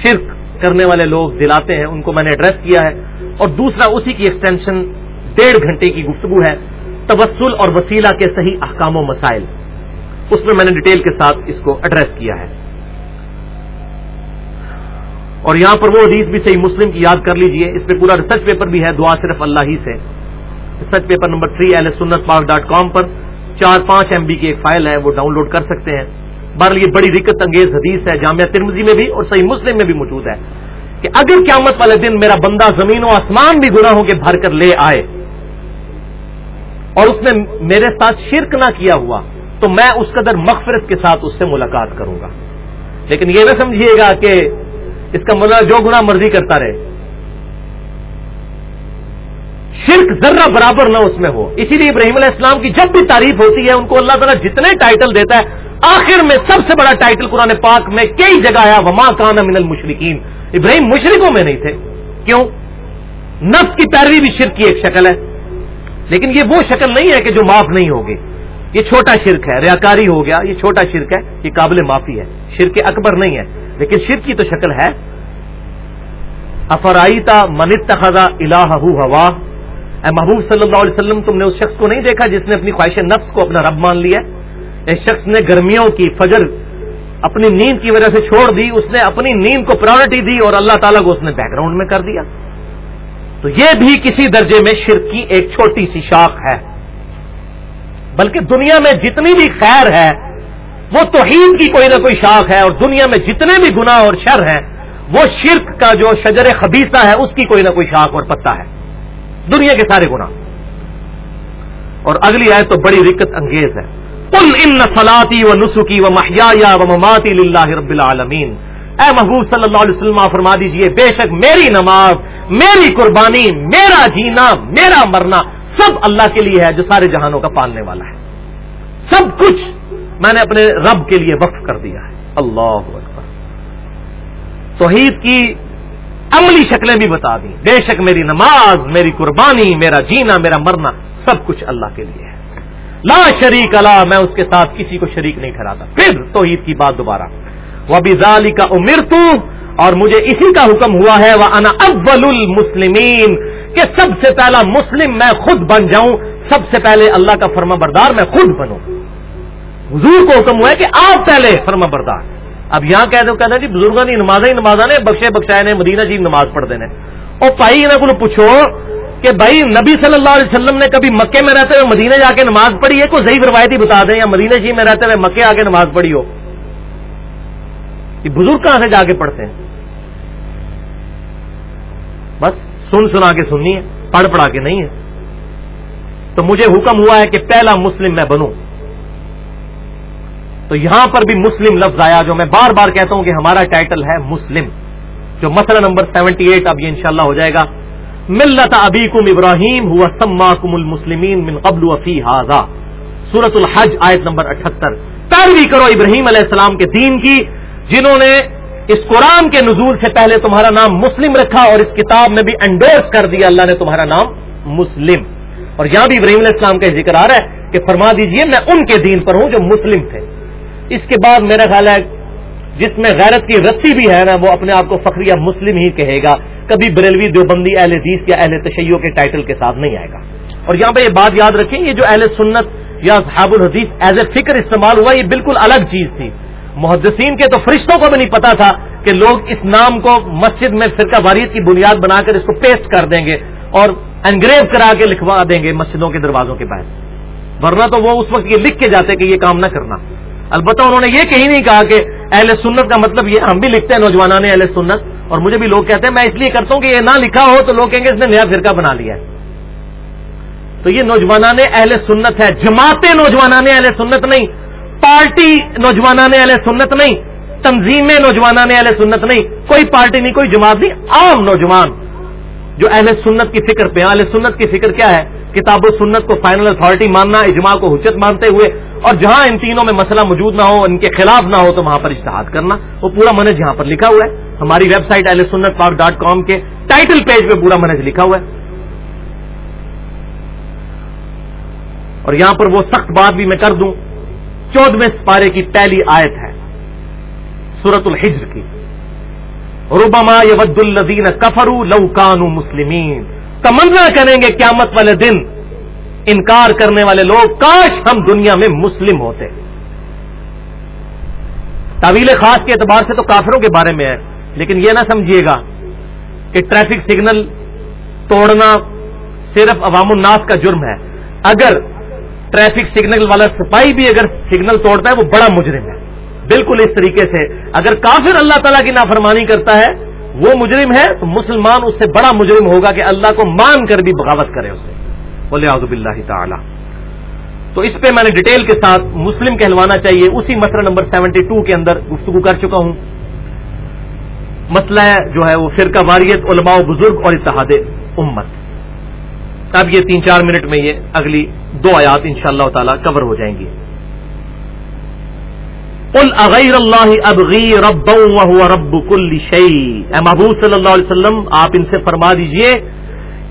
شرک کرنے والے لوگ دلاتے ہیں، ان کو میں نے ایڈریس کیا ہے۔ اور دوسرا، اسی کی ایکسٹینشن ڈیڑھ گھنٹے کی گفتگو ہے۔ تبسل اور وسیلہ کے صحیح احکام و مسائل۔ اس میں میں نے ڈیٹیل کے ساتھ اس کو ایڈریس کیا ہے۔ اور یہاں پر وہ حدیث بھی صحیح مسلم کی یاد کر لیجیے، اس پہ پورا ریسرچ پیپر بھی ہے، دعا صرف اللہ ہی سے۔ ریسرچ پیپر نمبر تھری ایل سنت پاک ڈاٹ کام پر چار پانچ ایم بی کی ایک فائل ہے، وہ ڈاؤن لوڈ کر سکتے ہیں۔ بہرحال یہ بڑی دقت انگیز حدیث ہے، جامعہ ترمزی میں بھی اور صحیح مسلم میں بھی موجود ہے۔ کہ اگر قیامت والے دن میرا بندہ زمین و آسمان بھی گناہوں کے بھر کر لے آئے اور اس نے میرے ساتھ شرک نہ کیا ہوا، تو میں اس قدر مغفرت کے ساتھ اس سے ملاقات کروں گا۔ لیکن یہ نہ سمجھیے گا کہ اس کا مطلب جو گنا مرضی کرتا رہے۔ شرک ذرہ برابر نہ اس میں ہو۔ اسی لیے ابراہیم علیہ السلام کی جب بھی تعریف ہوتی ہے، ان کو اللہ تعالیٰ جتنے ٹائٹل دیتا ہے، آخر میں سب سے بڑا ٹائٹل قرآن پاک میں کئی جگہ آیا، وما کان من المشرقین ابراہیم مشرقوں میں نہیں تھے۔ کیوں؟ نفس کی پیروی بھی شرک کی ایک شکل ہے۔ لیکن یہ وہ شکل نہیں ہے کہ جو معاف نہیں ہوگی۔ یہ چھوٹا شرک ہے، ریاکاری ہو گیا، یہ چھوٹا شرک ہے، یہ قابل معافی ہے۔ شرک اکبر نہیں ہے، لیکن شرک کی تو شکل ہے۔ افرائی تا منت خزا الہ ہوا؟ اے محبوب صلی اللہ علیہ وسلم، تم نے اس شخص کو نہیں دیکھا جس نے اپنی خواہش نفس کو اپنا رب مان لیا؟ اس شخص نے گرمیوں کی فجر اپنی نیند کی وجہ سے چھوڑ دی، اس نے اپنی نیند کو پرائرٹی دی اور اللہ تعالیٰ کو اس نے بیک گراؤنڈ میں کر دیا۔ تو یہ بھی کسی درجے میں شرک کی ایک چھوٹی سی شاخ ہے۔ بلکہ دنیا میں جتنی بھی خیر ہے، وہ توحید کی کوئی نہ کوئی شاخ ہے اور دنیا میں جتنے بھی گناہ اور شر ہیں، وہ شرک کا جو شجر خبیصہ ہے، اس کی کوئی نہ کوئی شاخ اور پتا ہے۔ دنیا کے سارے گناہ۔ اور اگلی آئے تو بڑی رکت انگیز ہے۔ کل ان فلاطی و نسخی و محیا و مماتی اللہ رب العالمین اے محبوب صلی اللہ علیہ وسلم فرما دیجیے، بے شک میری نماز، میری قربانی، میرا جینا، میرا مرنا سب اللہ کے لیے ہے جو سارے جہانوں کا پالنے والا ہے۔ سب کچھ میں نے اپنے رب کے لیے وقف کر دیا ہے۔ اللہ اکبر۔ توحید کی عملی شکلیں بھی بتا دی بے شک میری نماز، میری قربانی، میرا جینا، میرا مرنا سب کچھ اللہ کے لیے ہے۔ لا شریک اللہ میں اس کے ساتھ کسی کو شریک نہیں ٹھہراتا۔ پھر توحید کی بات دوبارہ۔ وہ ابھی کا امیر اور مجھے اسی کا حکم ہوا ہے۔ وہ انا اول المسلمین کہ سب سے پہلا مسلم میں خود بن جاؤں، سب سے پہلے اللہ کا فرما بردار میں خود بنوں۔ حضور کو حکم ہوا ہے کہ آپ پہلے فرما بردار اب یہاں کہہ دو کہتے جی بزرگوں کی نماز ہی نماز نے، بخشے بخشائے نے، مدینہ جی نماز پڑھ دینے۔ اور پائی انہیں کو پوچھو کہ بھائی، نبی صلی اللہ علیہ وسلم نے کبھی مکے میں رہتے ہوئے مدینے جا کے نماز پڑھی ہے؟ کوئی صحیح روایتی بتا دیں، یا مدینہ جی میں رہتے ہوئے مکے آ کے نماز پڑھی ہو؟ یہ بزرگ کہاں سے جا کے پڑھتے ہیں؟ بس۔ سن سنا کے سننی ہے، پڑھ پڑھا کے نہیں ہے۔ تو مجھے حکم ہوا ہے کہ پہلا مسلم میں بنوں۔ تو یہاں پر بھی مسلم لفظ آیا جو میں بار بار کہتا ہوں کہ ہمارا ٹائٹل ہے مسلم، جو مسئلہ نمبر سیونٹی ایٹ اب یہ انشاءاللہ ہو جائے گا۔ ملت ابی کم ابراہیم ہوا سما کم المسلمین من قبل وفی حاضا سورت الحج آیت نمبر اٹھہتر۔ پیروی کرو ابراہیم علیہ السلام کے دین کی، جنہوں نے اس قرآن کے نزول سے پہلے تمہارا نام مسلم رکھا اور اس کتاب میں بھی انڈورس کر دیا اللہ نے تمہارا نام مسلم۔ اور یہاں بھی ابراہیم علیہ السلام کا ذکر آ رہا ہے کہ فرما دیجیے میں ان کے دین پر ہوں جو مسلم تھے۔ اس کے بعد میرا خیال ہے جس میں غیرت کی رسی بھی ہے نا، وہ اپنے آپ کو فخریہ مسلم ہی کہے گا۔ کبھی بریلوی دیوبندی اہل حدیث یا اہل تشیعوں کے ٹائٹل کے ساتھ نہیں آئے گا۔ اور یہاں پہ یہ بات یاد رکھیں، یہ جو اہل سنت یا صحاب الحدیث ایز اے فکر استعمال ہوا، یہ بالکل الگ چیز تھی۔ محدثین کے تو فرشتوں کو بھی نہیں پتا تھا کہ لوگ اس نام کو مسجد میں فرقہ واریت کی بنیاد بنا کر اس کو پیسٹ کر دیں گے اور انگریز کرا کے لکھوا دیں گے مسجدوں کے دروازوں کے باہر۔ ورنہ تو وہ اس وقت یہ لکھ کے جاتے کہ یہ کام نہ کرنا۔ البتہ انہوں نے یہ کہیں نہیں کہا کہ اہل سنت کا مطلب یہ ہم بھی لکھتے ہیں نوجوانوں نے اہل سنت، اور مجھے بھی لوگ کہتے ہیں، میں اس لیے کرتا ہوں کہ یہ نہ لکھا ہو تو لوگ کہیں گے اس نے نیا فرقہ بنا لیا ہے۔ تو یہ نوجوانان اہل سنت ہے جماعتیں نوجوانان اہل سنت نہیں پارٹی نوجوانان اہل سنت نہیں، تنظیمیں نوجوانان اہل سنت نہیں، کوئی پارٹی نہیں، کوئی جماعت نہیں، عام نوجوان۔ جو اہل سنت کی فکر پہ اہل سنت کی فکر کیا ہے؟ کتاب و سنت کو فائنل اتارٹی ماننا، اجماع کو حجت مانتے ہوئے، اور جہاں ان تینوں میں مسئلہ موجود نہ ہو، ان کے خلاف نہ ہو، تو وہاں پر اشتہاد کرنا۔ وہ پورا منج یہاں پر لکھا ہوا ہے۔ ہماری ویب سائٹ اہل سنت پاک ڈاٹ کام کے ٹائٹل پیج پہ پورا منج لکھا ہوا ہے۔ اور یہاں پر وہ سخت بات بھی میں کر دوں۔ چودہویں سپارے کی پہلی آیت ہے سورت الحجر کی۔ ربما ید الدین کفرو لو مسلمین۔ تمنا کریں گے قیامت والے دن، انکار کرنے والے لوگ، کاش ہم دنیا میں مسلم ہوتے۔ طویل خاص کے اعتبار سے تو کافروں کے بارے میں ہے، لیکن یہ نہ سمجھیے گا کہ ٹریفک سگنل توڑنا صرف عوام الناس کا جرم ہے۔ اگر ٹریفک سگنل والا سپاہی بھی اگر سگنل توڑتا ہے، وہ بڑا مجرم ہے۔ بالکل اس طریقے سے، اگر کافر اللہ تعالیٰ کی نافرمانی کرتا ہے، وہ مجرم ہے، تو مسلمان اس سے بڑا مجرم ہوگا کہ اللہ کو مان کر بھی بغاوت کرے اسے بولے اللہ تعالی۔ تو اس پہ میں نے ڈیٹیل کے ساتھ مسلم کہلوانا چاہیے۔ اسی مسئلہ نمبر سیونٹی ٹو کے اندر گفتگو کر چکا ہوں۔ مسئلہ جو ہے، وہ فرقہ واریت، علماء و بزرگ اور اتحاد امت۔ اب یہ تین چار منٹ میں یہ اگلی دو آیات ان شاء اللہ تعالی کور ہو جائیں گی۔ اغیر اللہ ابغی رب رب کل شعی اے محبوب صلی اللہ علیہ وسلم، آپ ان سے فرما دیجیے،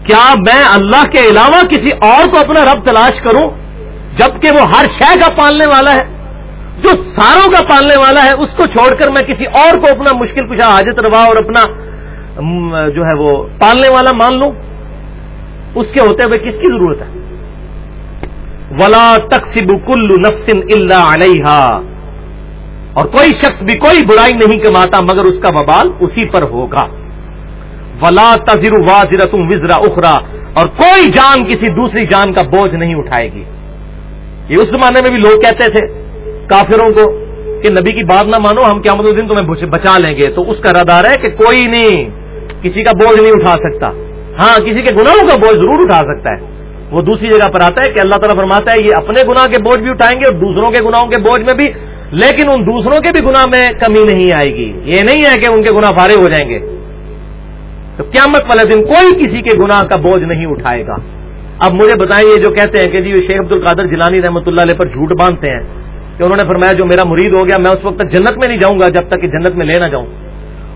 کیا میں اللہ کے علاوہ کسی اور کو اپنا رب تلاش کروں؟ جبکہ وہ ہر شے کا پالنے والا ہے، جو ساروں کا پالنے والا ہے، اس کو چھوڑ کر میں کسی اور کو اپنا مشکل پوچھا، حاجت روا اور اپنا جو ہے وہ پالنے والا مان لوں؟ اس کے ہوتے ہوئے کس کی ضرورت ہے؟ ولا تقسیب کل نفسن اللہ علیہ اور کوئی شخص بھی کوئی برائی نہیں کماتا مگر اس کا وبال اسی پر ہوگا۔ ولا تذر واضر تم وزرا اخرا اور کوئی جان کسی دوسری جان کا بوجھ نہیں اٹھائے گی۔ یہ اس زمانے میں بھی لوگ کہتے تھے کافروں کو کہ نبی کی بات نہ مانو، ہم کیا مطلب دن تمہیں بچا لیں گے۔ تو اس کا ردار ہے کہ کوئی نہیں، کسی کا بوجھ نہیں اٹھا سکتا۔ ہاں کسی کے گناہوں کا بوجھ ضرور اٹھا سکتا ہے۔ وہ دوسری جگہ پر آتا ہے کہ اللہ تعالیٰ فرماتا ہے، یہ اپنے گناہ کے بوجھ بھی اٹھائیں گے اور دوسروں کے گناہوں کے بوجھ میں بھی، لیکن ان دوسروں کے بھی گناہ میں کمی نہیں آئے گی۔ یہ نہیں ہے کہ ان کے گناہ فارغ ہو جائیں گے۔ تو قیامت والے دن کوئی کسی کے گناہ کا بوجھ نہیں اٹھائے گا۔ اب مجھے بتائیں، یہ جو کہتے ہیں کہ جی شیخ عبد القادر جلانی رحمۃ اللہ علیہ پر جھوٹ باندھتے ہیں کہ انہوں نے فرمایا، جو میرا مرید ہو گیا، میں اس وقت تک جنت میں نہیں جاؤں گا جب تک کہ جنت میں لے نہ جاؤں۔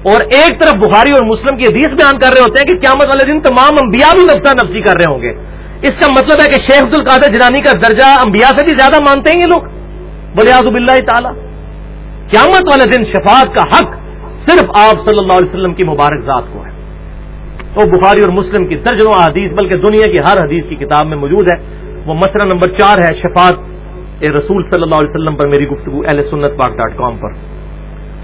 اور ایک طرف بخاری اور مسلم کی حدیث بیان کر رہے ہوتے ہیں کہ قیامت والے دن تمام انبیاء بھی نفسہ نفسی کر رہے ہوں گے۔ اس کا مطلب ہے کہ شیخ عبد القادر جلانی کا درجہ انبیاء سے بھی زیادہ مانتے ہیں یہ لوگ۔ بولے آزب اللہ تعالیٰ۔ قیامت والے دن شفاعت کا حق صرف آپ صلی اللہ علیہ وسلم کی مبارک ذات کو ہے۔ وہ بخاری اور مسلم کی درجنوں حدیث بلکہ دنیا کی ہر حدیث کی کتاب میں موجود ہے۔ وہ مسئلہ نمبر چار ہے شفاعت۔ رسول صلی اللہ علیہ وسلم پر میری گفتگو اہل سنت پاک ڈاٹ کام پر۔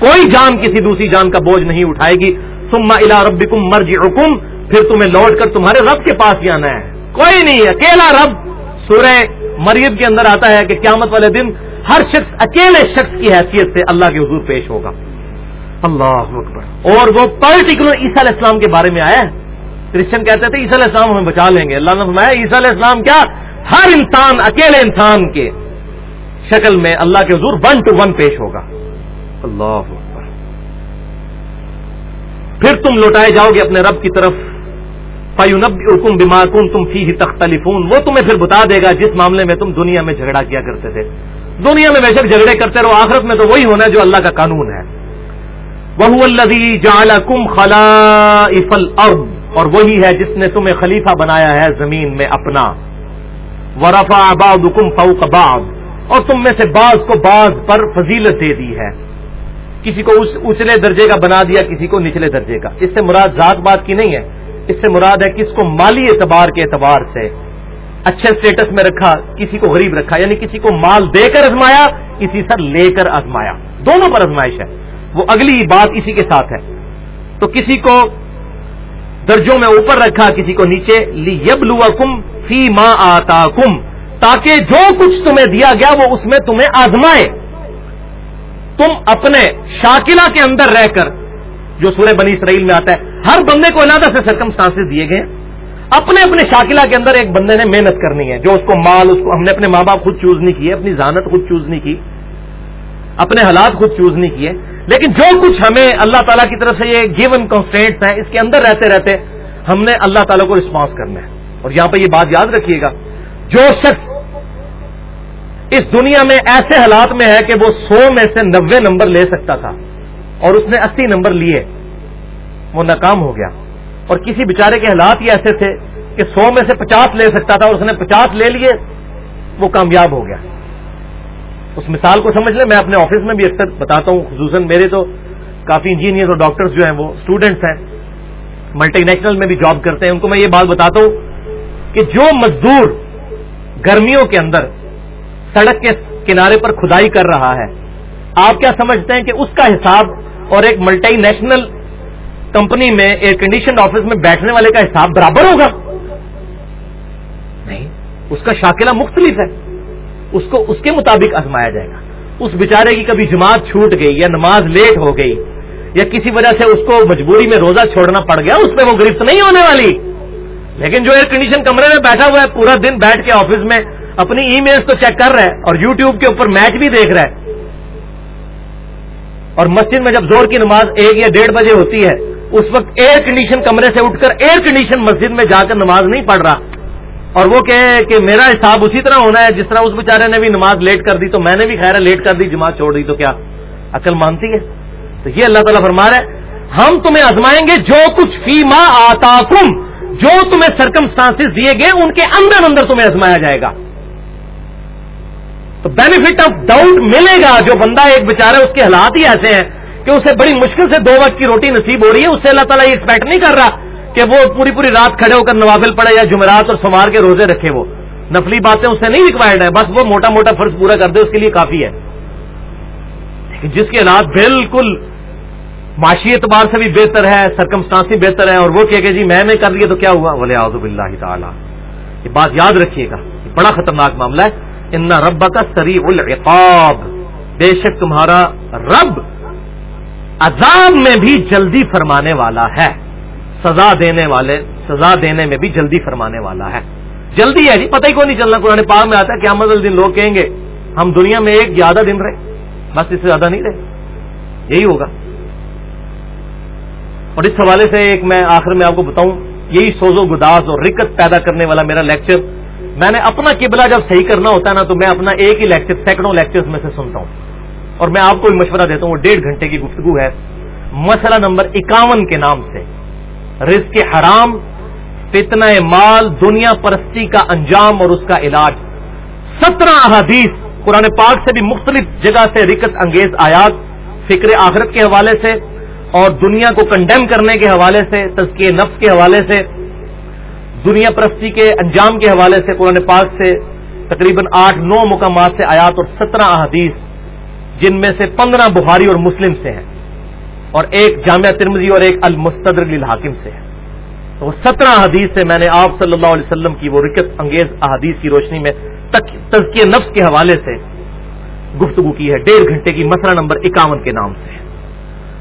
کوئی جان کسی دوسری جان کا بوجھ نہیں اٹھائے گی۔ سما الا ربکم مرج حکم پھر تمہیں لوٹ کر تمہارے رب کے پاس ہی آنا ہے۔ کوئی نہیں اکیلا رب۔ سورہ مریم کے اندر آتا ہے کہ قیامت والے دن ہر شخص اکیلے شخص کی حیثیت سے اللہ کے حضور پیش ہوگا۔ اللہ اکبر۔ اور وہ پرٹیکولر عیسیٰ علیہ السلام کے بارے میں آیا ہے۔ کرسچن کہتے تھے، عیسیٰ علیہ السلام ہمیں بچا لیں گے۔ اللہ نے فرمایا، عیسیٰ علیہ السلام کیا؟ ہر انسان، اکیلے انسان کے شکل میں اللہ کے حضور ون ٹو ون پیش ہوگا۔ اللہ اکبر۔ پھر تم لوٹائے جاؤ گے اپنے رب کی طرف۔ فیونب حکم تم فی تختلفون۔ وہ تمہیں پھر بتا دے گا جس معاملے میں تم دنیا میں جھگڑا کیا کرتے تھے۔ دنیا میں بے شک جھگڑے کرتے رہو، آخرت میں تو وہی ہونا ہے جو اللہ کا قانون ہے۔ وہ الدی جال کم خلا اور وہی ہے جس نے تمہیں خلیفہ بنایا ہے زمین میں اپنا۔ ورفا آباد حکم فوق بعض۔ اور تم میں سے بعض کو بعض پر فضیلت دے دی ہے۔ کسی کو اچلے درجے کا بنا دیا، کسی کو نچلے درجے کا۔ اس سے مراد ذات بات کی نہیں ہے۔ اس سے مراد ہے کس کو مالی اعتبار کے اعتبار سے اچھے اسٹیٹس میں رکھا، کسی کو غریب رکھا یعنی کسی کو مال دے کر ازمایا کسی سر لے کر ازمایا۔ دونوں پر ازمائش ہے۔ وہ اگلی بات اسی کے ساتھ ہے۔ تو کسی کو درجوں میں اوپر رکھا، کسی کو نیچے لی یب کم فی ماں آتا کم تاکہ جو کچھ تمہیں دیا گیا وہ اس میں تمہیں آزمائے۔ تم اپنے شاکلہ کے اندر رہ کر، جو سورہ بنی اسرائیل میں آتا ہے ہر بندے کو علیحدہ سے سرکم دیے گئے۔ اپنے اپنے شاکلہ کے اندر ایک بندے نے محنت کرنی ہے، جو اس کو مال، اس کو ہم نے اپنے ماں باپ خود چوز نہیں کیے، اپنی ذہانت خود چوز نہیں کی، اپنے حالات خود چوز نہیں کیے۔ لیکن جو کچھ ہمیں اللہ تعالیٰ کی طرف سے یہ گیون کانسٹینٹس ہیں، اس کے اندر رہتے رہتے ہم نے اللہ تعالیٰ کو رسپانس کرنا ہے۔ اور یہاں پہ یہ بات یاد رکھیے گا، جو شخص اس دنیا میں ایسے حالات میں ہے کہ وہ سو میں سے نوے نمبر لے سکتا تھا اور اس نے اسی نمبر لیے۔ وہ ناکام ہو گیا۔ اور کسی بیچارے کے حالات ہی ایسے تھے کہ سو میں سے پچاس لے سکتا تھا اور اس نے پچاس لے لیے، وہ کامیاب ہو گیا۔ اس مثال کو سمجھ لیں، میں اپنے آفس میں بھی اکثر بتاتا ہوں، خصوصاً میرے تو کافی انجینئر اور ڈاکٹرز جو ہیں وہ اسٹوڈنٹس ہیں ملٹی نیشنل میں بھی جاب کرتے ہیں۔ ان کو میں یہ بات بتاتا ہوں کہ جو مزدور گرمیوں کے اندر سڑک کے کنارے پر کھدائی کر رہا ہے، آپ کیا سمجھتے ہیں کہ اس کا حساب اور ایک ملٹی نیشنل کمپنی میں ایئر کنڈیشن آفس میں بیٹھنے والے کا حساب برابر ہوگا؟ نہیں، اس کا شاکلہ مختلف ہے۔ اس کو، اس کے مطابق آزمایا جائے گا۔ اس بیچارے کی کبھی جماعت چھوٹ گئی یا نماز لیٹ ہو گئی یا کسی وجہ سے اس کو مجبوری میں روزہ چھوڑنا پڑ گیا، اس پہ وہ گرفت نہیں ہونے والی۔ لیکن جو ایئر کنڈیشن کمرے میں بیٹھا ہوا ہے، پورا دن بیٹھ کے آفس میں اپنی ای میلز تو چیک کر رہا ہے اور یوٹیوب کے اوپر میچ بھی دیکھ رہا ہے۔ اور مسجد میں جب زور کی نماز ایک یا ڈیڑھ بجے ہوتی ہے اس وقت ایئر کنڈیشن کمرے سے اٹھ کر ایئر کنڈیشن مسجد میں جا کر نماز نہیں پڑھ رہا۔ اور وہ کہ کہ میرا حساب اسی طرح ہونا ہے، جس طرح اس بیچارے نے بھی نماز لیٹ کر دی تو میں نے بھی خیر لیٹ کر دی، جماعت چھوڑ دی، تو کیا؟ عقل مانتی ہے؟ تو یہ اللہ تعالیٰ فرما رہا ہے، ہم تمہیں آزمائیں گے جو کچھ فیما آتا جو تمہیں سرکمسٹانس دیے گئے، ان کے اندر اندر تمہیں آزمایا جائے گا۔ تو بینیفٹ آف ڈاؤٹ ملے گا جو بندہ ایک بےچارا اس کے حالات ہی ایسے ہیں۔ کہ اسے بڑی مشکل سے دو وقت کی روٹی نصیب ہو رہی ہے، اس سے اللہ تعالیٰ یہ ایکسپیکٹ نہیں کر رہا کہ وہ پوری پوری رات کھڑے ہو کر نوافل پڑے یا جمعرات اور سمار کے روزے رکھے وہ۔ نفلی باتیں اس سے نہیں ریکوائرڈ ہیں، بس وہ موٹا موٹا فرض پورا کر دے، اس کے لیے کافی ہے۔ جس کے حالات بالکل معاشی اعتبار سے بھی بہتر ہے سرکمسٹانسی بہتر ہے اور وہ کہ جی میں نے کر لیا تو کیا ہوا؟ ولی آزب اللہ تعالیٰ۔ یہ بات یاد رکھیے گا۔ یہ بڑا خطرناک معاملہ ہے۔ ان رب کا سری العقاب۔ بے شک تمہارا رب عذاب میں بھی جلدی فرمانے والا ہے۔ سزا دینے والے، سزا دینے میں بھی جلدی فرمانے والا ہے۔ جلدی ہے جی پتہ ہی کون نہیں چلنا؟ قرآن پاک میں آتا ہے، قیامت دن لوگ کہیں گے، ہم دنیا میں ایک زیادہ دن رہے، بس اس سے زیادہ نہیں رہے۔ یہی ہوگا۔ اور اس حوالے سے ایک میں آخر میں آپ کو بتاؤں، یہی سوز و گداز اور رکت پیدا کرنے والا میرا لیکچر۔ میں نے اپنا قبلہ جب صحیح کرنا ہوتا ہے نا، تو میں اپنا ایک ہی لیکچر، سینکڑوں لیکچر میں سے سنتا ہوں۔ اور میں آپ کو بھی مشورہ دیتا ہوں، وہ ڈیڑھ گھنٹے کی گفتگو ہے۔ مسئلہ نمبر اکاون کے نام سے۔ رزق حرام، فتنہ مال، دنیا پرستی کا انجام اور اس کا علاج۔ سترہ احادیث، قرآن پاک سے بھی مختلف جگہ سے رکت انگیز آیات فکر آخرت کے حوالے سے اور دنیا کو کنڈیم کرنے کے حوالے سے تزکیے نفس کے حوالے سے۔ دنیا پرستی کے انجام کے حوالے سے قرآن پاک سے تقریباً آٹھ نو مقامات سے آیات اور سترہ احادیث۔ جن میں سے پندرہ بخاری اور مسلم سے ہیں اور ایک جامعہ ترمزی اور ایک المستدر الحاکم سے ہے تو وہ سترہ احادیث سے میں نے آپ صلی اللہ علیہ وسلم کی وہ رکت انگیز احادیث کی روشنی میں تزکیہ نفس کے حوالے سے گفتگو کی ہے۔ ڈیڑھ گھنٹے کی مسئلہ نمبر اکاون کے نام سے۔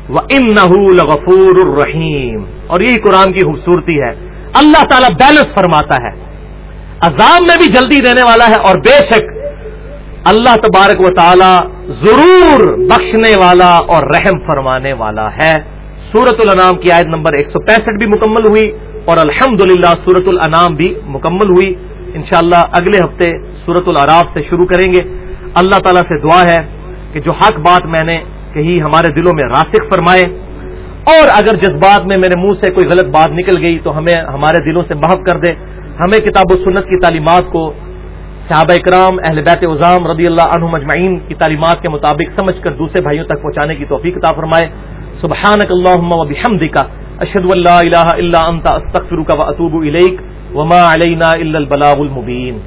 وہ ان لغفور الرحیم۔ اور یہی قرآن کی خوبصورتی ہے۔ اللہ تعالیٰ بیلنس فرماتا ہے۔ عذاب میں بھی جلدی دینے والا ہے اور بے شک اللہ تبارک و تعالی ضرور بخشنے والا اور رحم فرمانے والا ہے۔ سورت الانام کی آیت نمبر ایک سو پینسٹھ بھی مکمل ہوئی اور الحمد للہ سورت الانام بھی مکمل ہوئی۔ انشاءاللہ اگلے ہفتے سورت العراف سے شروع کریں گے۔ اللہ تعالیٰ سے دعا ہے کہ جو حق بات میں نے کہی ہمارے دلوں میں راسک فرمائے۔ اور اگر جذبات میں میرے منہ سے کوئی غلط بات نکل گئی تو ہمیں ہمارے دلوں سے محف کر دے۔ ہمیں کتاب و سنت کی تعلیمات کو صحابہ اکرام، اہل بیت عظام رضی اللہ عنہ مجمعین کی تعلیمات کے مطابق سمجھ کر دوسرے بھائیوں تک پہنچانے کی توفیق عطا فرمائے۔ سبحانک اللہم و بحمدکا اشہد اللہ الہ الا انت، استغفرک و اتوب الیک، وما علینا الا البلاغ المبین۔